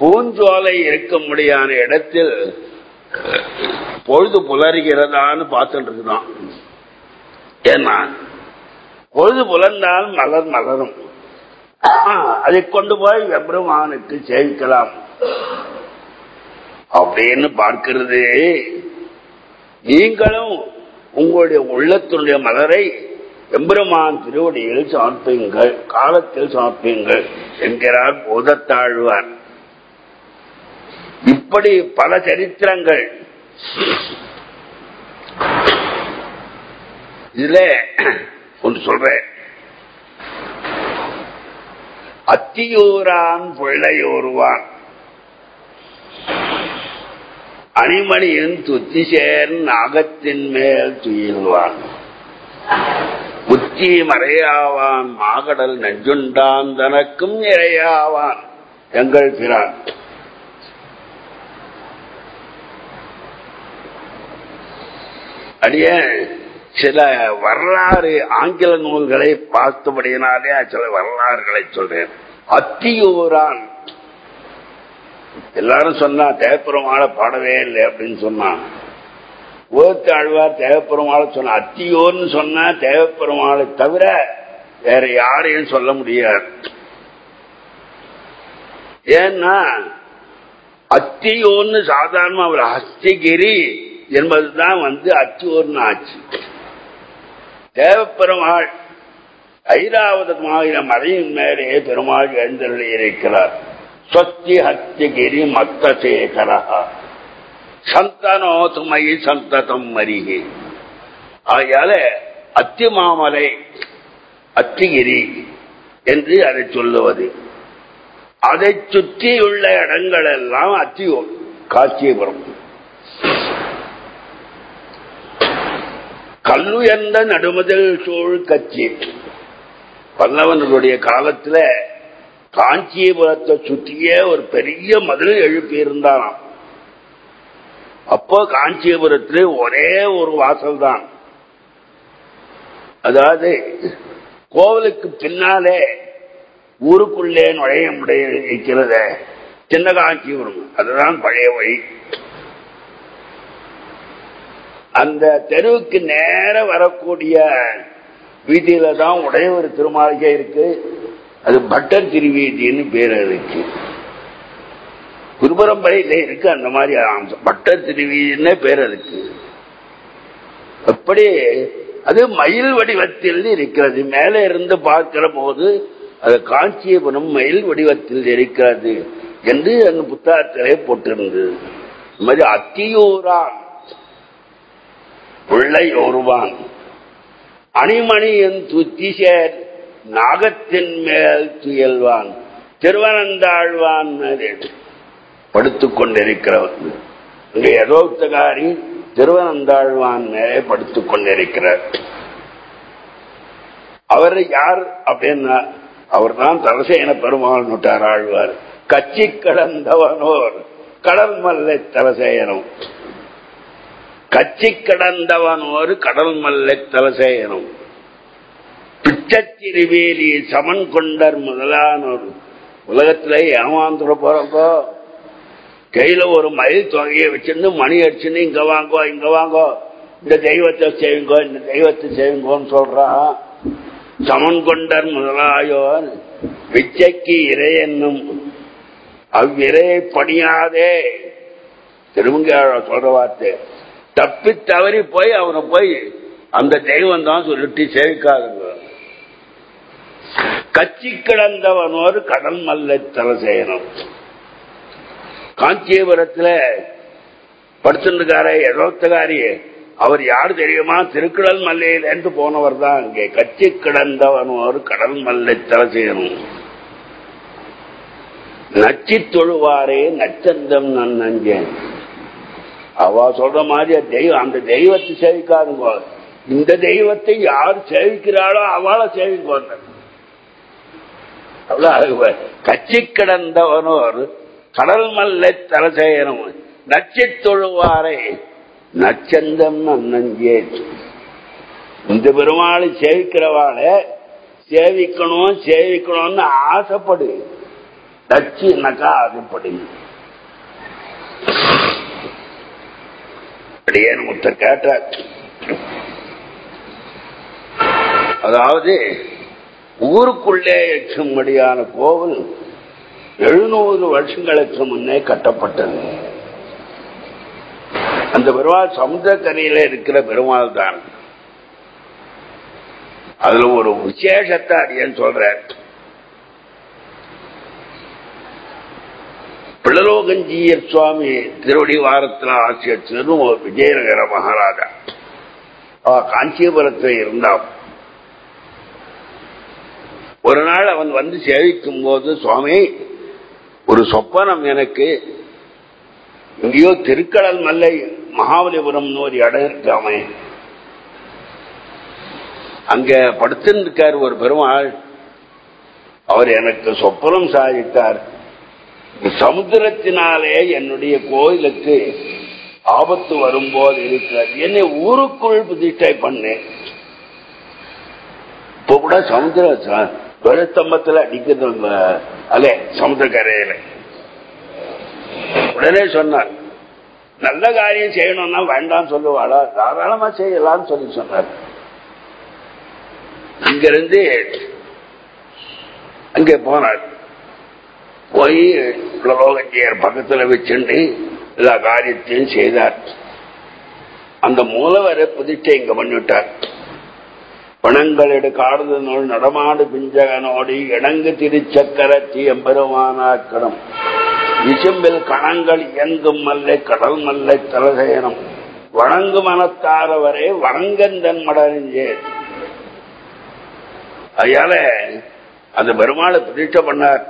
பூஞ்சோலை இருக்க முடியாத இடத்தில் பொழுது புலருகிறதான்னு பார்த்துட்டு இருக்கிறோம் ஏன்னா பொழுது புலர்ந்தால் மலர் மலரும். அதை கொண்டு போய் எப்ரமானுக்கு சேவிக்கலாம். அப்படின்னு பார்க்கிறது. நீங்களும் உங்களுடைய உள்ளத்தினுடைய மலரை எம்பெருமான் திருவடியில் சமர்ப்பியுங்கள் காலத்தில் சமர்ப்பியுங்கள் என்கிறார் போதத்தாழ்வார். இப்படி பல சரித்திரங்கள். இதுல ஒன்று சொல்றேன். அத்தியூரான் பிள்ளையோருவான். அணிமணியின் துத்தி சேர் நாகத்தின் மேல் துயில்வான். புத்தி மறையாவான் மாகடல் நெஞ்சுண்டான் தனக்கும் இறையாவான். எங்கள் பிறான் அடிய சில வரலாறு ஆங்கில நூல்களை பார்த்தபடியினாலே சில வரலாறுகளை சொல்றேன். அத்தியூரான். எல்லாரும் சொன்னா தேவப்பெருமாள பாடவே இல்லை அப்படின்னு சொன்னான் ஓத்தாழ்வார் ஆழ்வார் சொன்ன அத்தியோர்னு சொன்னா தேவப்பெருமாளை தவிர வேற யாரையும் சொல்ல முடியாது. ஏன்னா அத்தியோன்னு சாதாரண அவர் ஹஸ்திகிரி என்பதுதான் வந்து அத்தியோர்னு ஆட்சி தேவப்பெருமாள் ஐராவதமாகிற மலையின் மேலே பெருமாள் எழுந்தருளி இருக்கிறார். சொத்தி ஹத்திகிரி மத்த சேகரா சந்தனோதுமயி சந்ததம் மருகே. ஆகையால அத்திமாமலை அத்திகிரி என்று அதை சொல்லுவது. அதை சுற்றியுள்ள இடங்கள் எல்லாம் அத்தியூர் காட்சியபுரம் கல்லுயர்ந்த நடுமதல் நடுமுதல் கட்சி. பல்லவனுடைய காலத்துல காஞ்சிபுரத்தை சுற்றியே ஒரு பெரிய மதில் எழுப்பி இருந்தாராம் அப்போ காஞ்சிபுரத்தில் ஒரே ஒரு வாசல் தான் அதாவது கோவிலுக்கு பின்னாலே ஊருக்குள்ளே நுழைய முடிய இருக்கிறத சின்ன காஞ்சிபுரம் அதுதான் பழைய வழி. அந்த தெருவுக்கு நேர வரக்கூடிய வீதியில தான் உடையவர் திருமாளிகை இருக்கு. அது பட்டர் திருவீதின்னு பேர் இருக்கு குருபரம்பரையில இருக்கு அந்த மாதிரி பட்டர் திருவீதினே பேர் இருக்கு அப்படி அது மயில் வடிவத்தில் இருக்கிறது. மேலே இருந்து பார்க்கிற போது அது காஞ்சியபுரம் மயில் வடிவத்தில் இருக்கிறது என்று அந்த புத்தகத்திலே போட்டிருந்தது. இது மாதிரி அத்தியூரான். பிள்ளை ஒருவான். அணிமணியின் துத்திசேர் நாகத்தின் மேல் துயல்வான். திருவனந்தாழ்வான் படுத்துக் கொண்டிருக்கிறவர் இங்கே யதோக்தகாரி திருவனந்தாழ்வான் மேலே படுத்துக் கொண்டிருக்கிறார் அவர் யார் அப்படின்னா அவர் தான் தலசேன பெருமாள் நுட்டார் ஆழ்வார் கட்சி கடந்தவனோர். கடல் மல்லை கச்சி கடந்தவன் ஒரு கடல் மல்லை தலசேயனும் பிச்சத்திருவேலி சமன் கொண்டர் முதலானோர். உலகத்துல ஏமாந்துட போறப்போ கையில ஒரு மயில் தொகையை வச்சிருந்து மணி அடிச்சுன்னு இங்க வாங்கோ இங்க வாங்கோ இந்த தெய்வத்தை செய்யுங்கோ இந்த தெய்வத்தை செய்யுங்கோன்னு சொல்றான். சமன் கொண்டர் முதலாயோர் பிச்சைக்கு இறை என்னும் அவ்விரையை பணியாதே. திருமங்க சொல்ற வார்த்தை. தப்பி தவறி போய் அவனை போய் அந்த தெய்வம் தான் சொல்லிட்டு சேவிக்காதுங்க. கட்சி கிடந்தவனோர் கடல் மல்லை தலை செய்யணும். காஞ்சிபுரத்துல படுத்துருக்கார எழுபத்தகாரி அவர் யாரு தெரியுமா? திருக்கடல் மல்லையில் போனவர் தான் இங்கே. கட்சி கிடந்தவனோர் கடல் மல்லை தலை செய்யணும். நச்சி தொழுவாரே நச்சந்தம் நான் நஞ்சேன். அவ சொல்ற மாதிரி தெய்வம் அந்த தெய்வத்தை சேவிக்காதுங்க இந்த தெய்வத்தை யார் சேவிக்கிறாளோ அவளை அவ்வளவு கச்சி கிடந்தவனோர் கடல் மல்லை தரசேயனும் நச்சு தொழுவாரை. நச்சந்தம் நன்னஞ்சே இந்த பெருமாளை சேவிக்கிறவாளை சேவிக்கணும் சேவிக்கணும்னு ஆசைப்படு. நச்சுனாக்கா ஆசைப்படுங்க அப்படியே முத்த கேட்டார். அதாவது ஊருக்குள்ளே எச்சும்படியான கோவில் எழுநூறு வருஷங்களுக்கு முன்னே கட்டப்பட்டது. அந்த பெருமாள் சமுத்திரக்கரையில இருக்கிற பெருமாள் தான். அதுல ஒரு விசேஷத்தை அடியன்னு சொல்ற பிள்ளலோகஞ்சியர் சுவாமி திருவடி வாரத்தில் ஆட்சியர் விஜயநகர மகாராஜா. அவ காஞ்சிபுரத்தில் இருந்தான் ஒரு நாள் அவன் வந்து சேவிக்கும் போது சுவாமி ஒரு சொப்பனம் எனக்கு. எங்கேயோ திருக்கடல் மல்லை மகாபலிபுரம் ஒரு இடம் இருக்காமே. அங்க படுத்திருக்கார் ஒரு பெருமாள். அவர் எனக்கு சொப்பனம் சாதித்தார். சமுத்திரத்தினாலே என்னுடைய கோயிலுக்கு ஆபத்து வரும்போது இருக்கிறது. என்னை ஊருக்குள் பிரதிஷ்டை பண்ணேன் இப்ப கூட சமுத்திர துவரஸ்தம்பத்தில் அடிக்கிறது அலே சமுத்திரக்கரையில. உடனே சொன்னார் நல்ல காரியம் செய்யணும்னா வேண்டாம் சொல்லுவாளா? தாராளமா செய்யலாம்னு சொல்லி சொன்னார். அங்கிருந்து அங்கே போனார். போய் லோகஞ்சியர் பக்கத்தில் வச்சுண்டு எல்லா காரியத்தையும் செய்தார். அந்த மூலவரை புதிட்டை இங்க பண்ணிவிட்டார். பணங்களெடு காடுதனோடு நடமாடு பிஞ்சகனோடு இணங்கு திருச்சக்கரத்தி எம்பெருமானாக்கடம் விசும்பில் கணங்கள் இயங்கும் மல்லை கடல் மல்லை தலசயனம். வணங்கு மனத்தாரவரே வணங்கந்தன் மடறிஞ்சே அதனால அந்த பெருமாளை பிரதிஷ்ட பண்ணார்.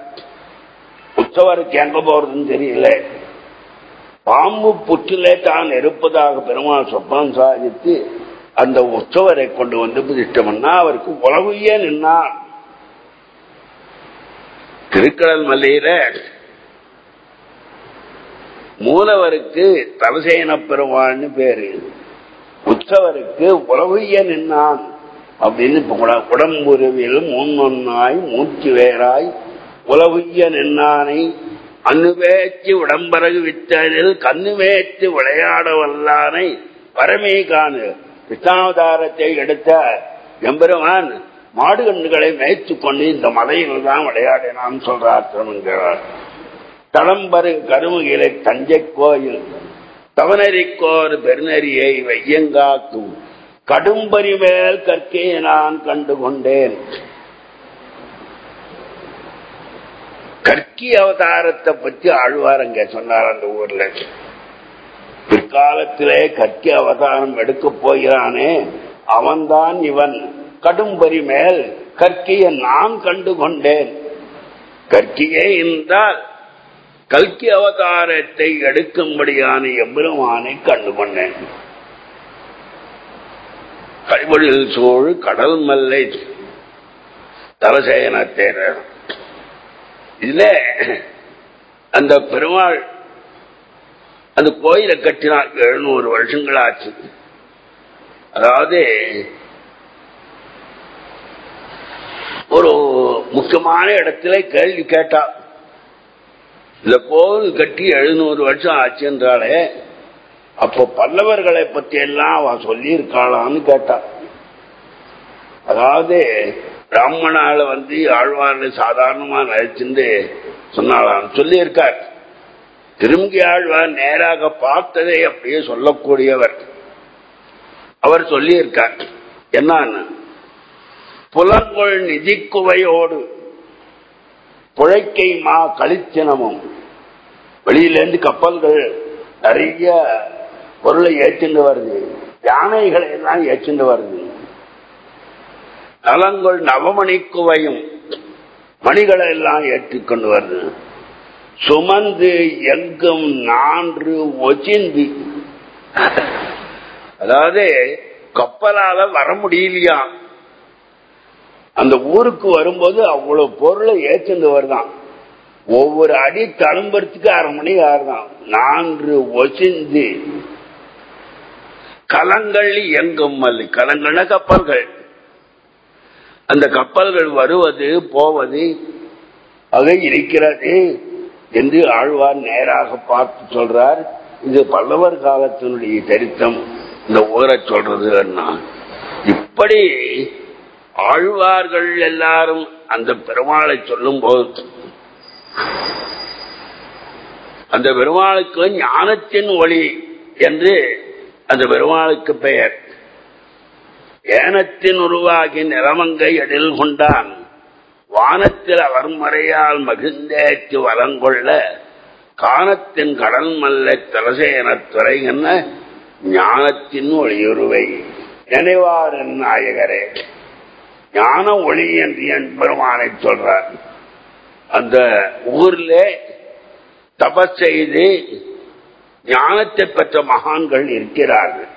உற்சவருக்கு எங்க போறதுன்னு தெரியல. பாம்பு புற்றிலே தான் இருப்பதாக பெருமாள் சொப்பனம் சாதித்து அந்த உற்சவரை கொண்டு வந்து பிரதிஷ்டை அவருக்கு உலகையே நின்னார். திருக்கடல் மல்லையில மூலவருக்கு தலசேன பெருமாள்னு பேரு. உற்சவருக்கு உலகையே நின்னான். அப்படின்னு உடம்புருவில் முன்னொன்னாய் மூச்சு வேறாய் உலகுய்ய நின்னானை அன்னுவேச்சு உடம்பரகு விட்டதில் கண்ணுவேச்சு விளையாட வல்லானை பரமே காணு கிருஷ்ணாவதாரத்தை எடுத்த எம்பெருமான் மாடு கண்ணுகளை மேய்த்து கொண்டு இந்த மலையில் தான் விளையாடினான் சொல்றார் திருமங்கிறார் தளம்பரு கருமுகிலை தஞ்சை கோயில் தவனரிக்கோர் பெருநரியை வையங்காக்கும் கடும்பரி மேல் கற்கே நான் கண்டு கொண்டேன். கற்கி அவதாரத்தை பற்றி ஆழ்வாரங்க சொன்னார் அந்த ஊர்ல. பிற்காலத்திலே கற்கி அவதாரம் எடுக்க போகிறானே அவன்தான் இவன். கடும்பரி மேல் கற்கியை நான் கண்டு கொண்டேன் கற்கியே என்றால் கல்கி அவதாரத்தை எடுக்கும்படியான எம்பெருமானை கண்டு கொண்டேன் கைவழில் சோழ் கடல் மல்லை தலசேன தேரர். இதுல அந்த பெருமாள் அந்த கோயிலை கட்டினார் எழுநூறு வருஷங்கள் ஆச்சு அதாவது ஒரு முக்கியமான இடத்துல கேள்வி கேட்டா இந்த கோவில் கட்டி எழுநூறு வருஷம் ஆச்சு என்றாலே அப்போ பல்லவர்களை பத்தி எல்லாம் அவன் சொல்லி இருக்காளான்னு கேட்டா. அதாவது பிராமணால வந்து ஆழ்வார்னு சாதாரணமா நினைச்சிருந்து சொன்னாலாம் சொல்லி இருக்கார் திரும்பி ஆழ்வார் நேராக பார்த்ததை அப்படியே சொல்லக்கூடியவர். அவர் சொல்லி இருக்கார் என்னன்னு? புலங்கொள் நிதிக்குவையோடு புழைக்கை மா கழிச்சினமும் வெளியிலேருந்து கப்பல்கள் நிறைய பொருளை ஏற்றிண்டு வருது. யானைகளை எல்லாம் ஏற்றிண்டு வருது. நலங்கொள் நவமணி குவையும் மணிகளை எல்லாம் ஏற்றிக்கொண்டு வருது. சுமந்து எங்கும் நான்கு ஒச்சிந்தி அதாவது கப்பலால வர முடியலையா? அந்த ஊருக்கு வரும்போது அவ்வளவு பொருளை ஏற்றுந்து வருதான். ஒவ்வொரு அடி தழும்புறதுக்கு அரை மணி ஆறுதான் நான்கு ஒசிந்து கலங்கள் எங்கும் மல்லி கலங்கள்னா கப்பல்கள். அந்த கப்பல்கள் வருவது போவது அது இருக்கிறது என்று ஆழ்வார் நேராக பார்த்து சொல்றார். இது பல்லவர் காலத்தினுடைய சரித்தம் இந்த ஊரை சொல்றது இப்படி ஆழ்வார்கள் எல்லாரும் அந்த பெருமாளை சொல்லும் போது அந்த பெருமாளுக்கு ஞானத்தின் ஒளி என்று அந்த பெருமாளுக்கு பெயர். ஏனத்தின் உருவாகி நிறமங்கை எழில் கொண்டான். வானத்தில் அவர் மறையால் மகிழ்ந்தேற்று வளங்கொள்ள காணத்தின் கடல் மல்ல தலசேனத்துறை என்ன? ஞானத்தின் ஒளியுருவை. நினைவார் நாயகரே ஞான ஒளி என்று என் பெருமானை சொல்றார். அந்த ஊர்ல தபஸ் செய்து ஞானத்தை பெற்ற மகான்கள் இருக்கிறார்கள்.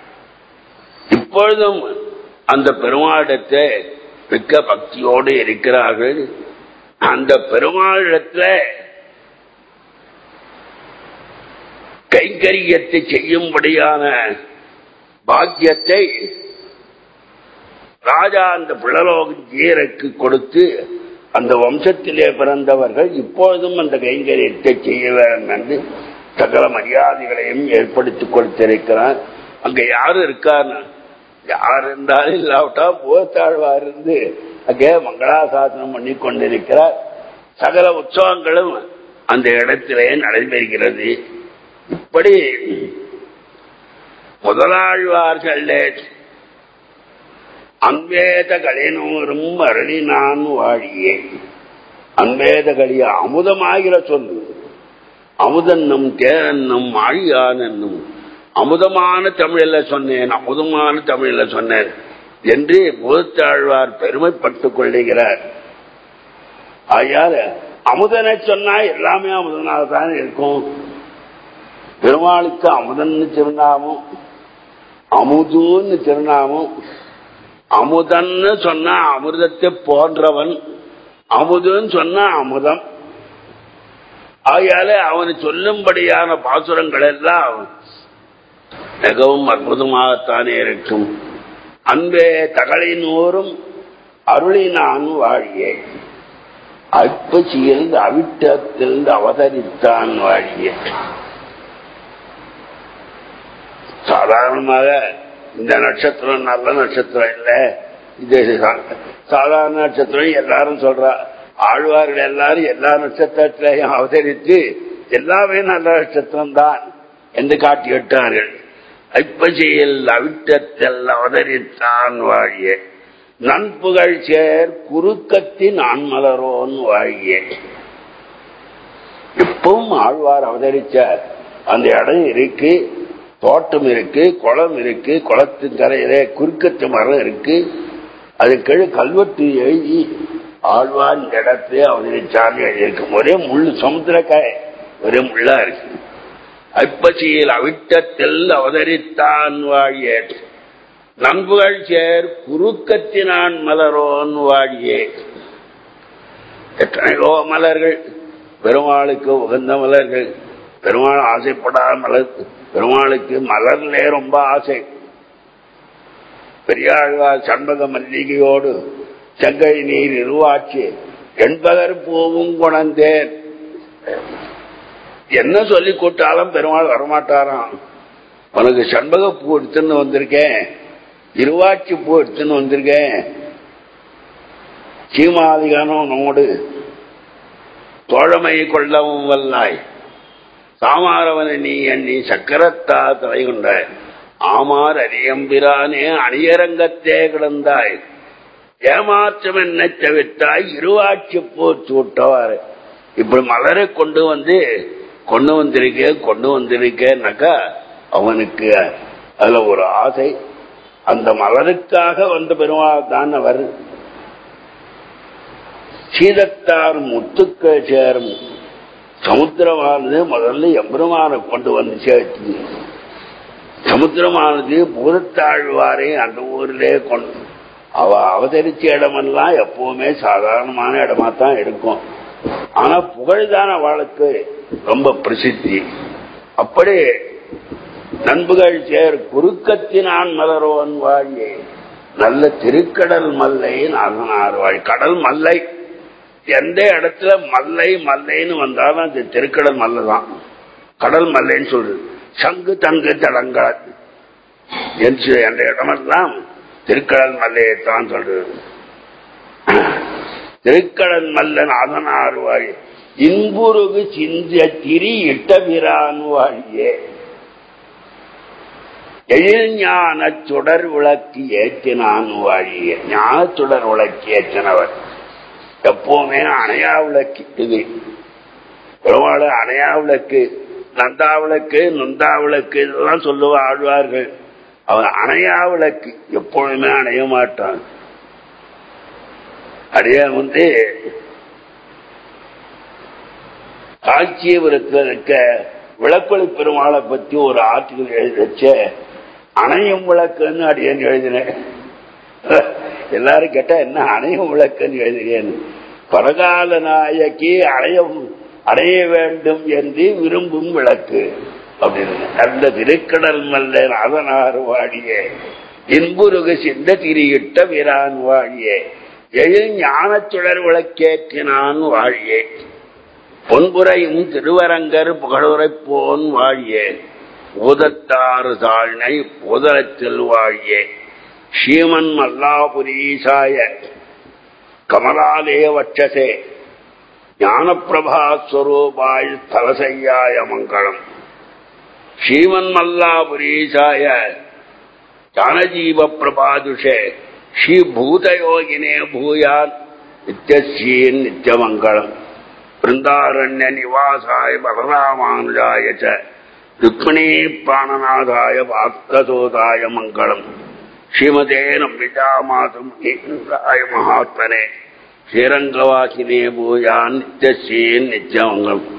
இப்பொழுதும் அந்த பெருமாளிடத்தை மிக்க பக்தியோடு இருக்கிறார்கள். அந்த பெருமாளிடத்தில் கைங்கரியத்தை செய்யும்படியான பாக்கியத்தை ராஜா அந்த பிள்ளலோக ஜீரக்கு கொடுத்து அந்த வம்சத்திலே பிறந்தவர்கள் இப்பொழுதும் அந்த கைங்கரியத்தை செய்ய வேண்டும் என்று சகல மரியாதைகளையும் ஏற்படுத்தி கொடுத்திருக்கிறார். அங்க யாரு இருக்காருன்னு யார் இருந்தாலும் இல்லாவிட்டா போத்தாழ்வா இருந்து அங்கே மங்களாசாசனம் பண்ணி கொண்டிருக்கிறார் சகல உற்சவங்களும் அந்த இடத்திலே நடைபெறுகிறது. இப்படி முதலாழ்வார்கள் அன்பேத கலைனோரும் அருளி நான் வாழியே. அன்பேத கலிய அமுதமாகிற சொல்லு அமுதன்னும் தேனன்னும் ஆழியானன்னும் அமுதமான தமிழில் சொன்னேன் அமுதமான தமிழில் சொன்னேன் என்று பூத்தாழ்வார் பெருமைப்பட்டுக் கொள்ளுகிறார். ஆகையால அமுதனை சொன்னா எல்லாமே அமுதனாக தான் இருக்கும். பெருமாளுக்கு அமுதன் திருநாமம் அமுதுன்னு திருநாமம் அமுதன்னு சொன்னா அமிர்தத்தை போன்றவன் அமுதுன்னு சொன்னா அமுதம். ஆகையால அவனை சொல்லும்படியான பாசுரங்கள் எல்லாம் மிகவும் அற்புதமாகத்தானே இருக்கும். அன்பே தகளினோரும் அருளினான் வாழியே அற்பச்சியிலிருந்து அவிட்டத்திலிருந்து அவதரித்தான் வாழிய சாதாரணமாக இந்த நட்சத்திரம் நல்ல நட்சத்திரம் இல்ல. இது சாதாரண நட்சத்திரம் எல்லாரும் சொல்றா ஆழ்வார்கள் எல்லாரும் எல்லா நட்சத்திரத்திலையும் அவதரித்து எல்லாமே நல்ல நட்சத்திரம் தான் என்று காட்டி விட்டார்கள் ஐப்பசியில் அவிட்டத்தில் அவதரித்தான் வாழிய. நண்புகழ் சேர் குறுக்கத்தின் ஆண்மலரோன் வாழிய. இப்பவும் ஆழ்வார் அவதரிச்சார். அந்த இடம் இருக்கு தோட்டம் இருக்கு குளம் இருக்கு குளத்தின் கரையிலே குறுக்கத்து மரம் இருக்கு. அது கீழே கல்வெட்டு எழுதி ஆழ்வார் இந்த இடத்துல அவதரிச்சான்னு எழுதியிருக்கும் ஒரே முள் சமுத்திரக்காய் ஒரே முள்ளா இருக்கு. ஐப்பசியில் அவிட்டத்தில் அவதரித்தான் வாழியே நம்புகள் சேர் குறுக்கத்தினான் மலரோன் வாழியே எத்தனையோ மலர்கள் பெருமாளுக்கு உகந்த மலர்கள் பெருமாள் ஆசைப்படாத மலர் பெருமாளுக்கு மலர்லே ரொம்ப ஆசை. பெரியாழ்வார் சண்பக மல்லிகையோடு செங்கை நீர் இருவாச்சு என்பதர் பூவும் குணந்தேன் என்ன சொல்லி கூட்டாலும் பெருமாள் வரமாட்டாராம். உனக்கு சண்பக பூ எடுத்துன்னு வந்திருக்கேன். இருவாச்சி பூ எடுத்துன்னு வந்திருக்கேன். சீமாதிகானம் நோடு தோழமை கொள்ளவும் வல்லாய். சாமாரவன நீ எண்ணி சக்கரத்தா தலை கொண்டாய் ஆமார் அரியம்பிரானே அணியரங்கத்தே கிடந்தாய். ஏமாற்றம் என்ன தவிர்த்தாய் இருவாட்சி பூ சூட்டவாறு. இப்படி மலரை கொண்டு வந்து கொண்டு வந்திருக்க கொண்டு வந்திருக்கேன்னாக்கா அவனுக்கு அதுல ஒரு ஆசை. அந்த மலருக்காக வந்த பெருமாள் தான் அவர். சீதத்தார் முத்துக்கள் சேரும் சமுத்திரமானது முதல்ல எம்பெருமானை கொண்டு வந்து சேர்த்து சமுத்திரமானது பூதத்தாழ்வாரை அந்த ஊரிலே கொண்டு அவ அவதரிச்ச இடமெல்லாம் எப்பவுமே சாதாரணமான இடமா தான் இருக்கும். ஆனா புகழ்தான அவளுக்கு ரொம்ப பிரசித்தி. அப்படி நண்புகள் சேர் குறுக்கத்தினான் மலரோன் வாழியே. நல்ல திருக்கடல் மல்லை நாகனார் வாழ். கடல் மல்லை. எந்த இடத்துல மல்லை மல்லைன்னு வந்தாலும் அது திருக்கடல் மல்லை தான். கடல் மல்லைன்னு சொல்றது. சங்கு தங்கு தடங்கள். என்று என்ற இடமெல்லாம் திருக்கடல் மல்லையைத்தான் சொல்றது. திருக்கடல் மல்லன் அதனார் வாழ். இன்புருகு சிந்திய திரி இட்டபிரான் வாழியே எழில் சுடர் விளக்கு ஏற்றினான் வாழிய ஞான சுடர் விளக்கு ஏற்றினவர் எப்பவுமே அணையா விளக்கு இது. பெருமாள் அணையா விளக்கு நந்தா விளக்கு நொந்தா விளக்கு இதெல்லாம் சொல்லுவா ஆழ்வார்கள். அவர் அணையா விளக்கு எப்பொழுதுமே அணைய மாட்டான். அடைய வந்து காட்சியபுரத்தில் இருக்க விளக்கொலி பெருமாளை பத்தி ஒரு ஆர்டிகல் எழுதி வச்ச அணையும் விளக்குன்னு அடியேன்னு எழுதினேன் எல்லாரும் கேட்டா என்ன அணையும் விளக்குன்னு எழுதுகிறேன் பரகால நாயகி அணையம் அடைய வேண்டும் என்று விரும்பும் விளக்கு. அப்படின்னு அந்த திருக்கடல் மல்லன் அதனாறு வாழிய இன்புருகு சிந்த திரியிட்ட வீரான் வாழிய எழு ஞான சுடர் விளக்கேற்றினான் வாழியே. பொன்புரையும் திருவரங்கர் புகழுரை போன் வாழியே. பூதத்தாறு தாழ்னை பூதலத்தில் வாழியே ஸ்ரீமன் மல்லாபுரீசாய கமலாலே வட்சசே. ஞானப்பிரபாஸ்வரூபாய் தலசையாய மங்களம். ஸ்ரீமன் மல்லாபுரீசாய ஜானஜீவ பிரபாதுஷே ஸ்ரீ பூதயோகினே பூயான் நித்தியஸ்ரீன் நித்தியமங்கலம் பிருந்தாரண்ய நிவாசாய பலராமானுஜாய ச. ருக்மிணி பிராணநாதாய பாஸ்கசோதாய மங்களம். ஸ்ரீமதே நம்பிஜாமாதம் ஈராய மகாத்மனே. ஸ்ரீரங்கவாசினே பூயான் நித்யஸ்ரீன் நித்யமங்கலம்.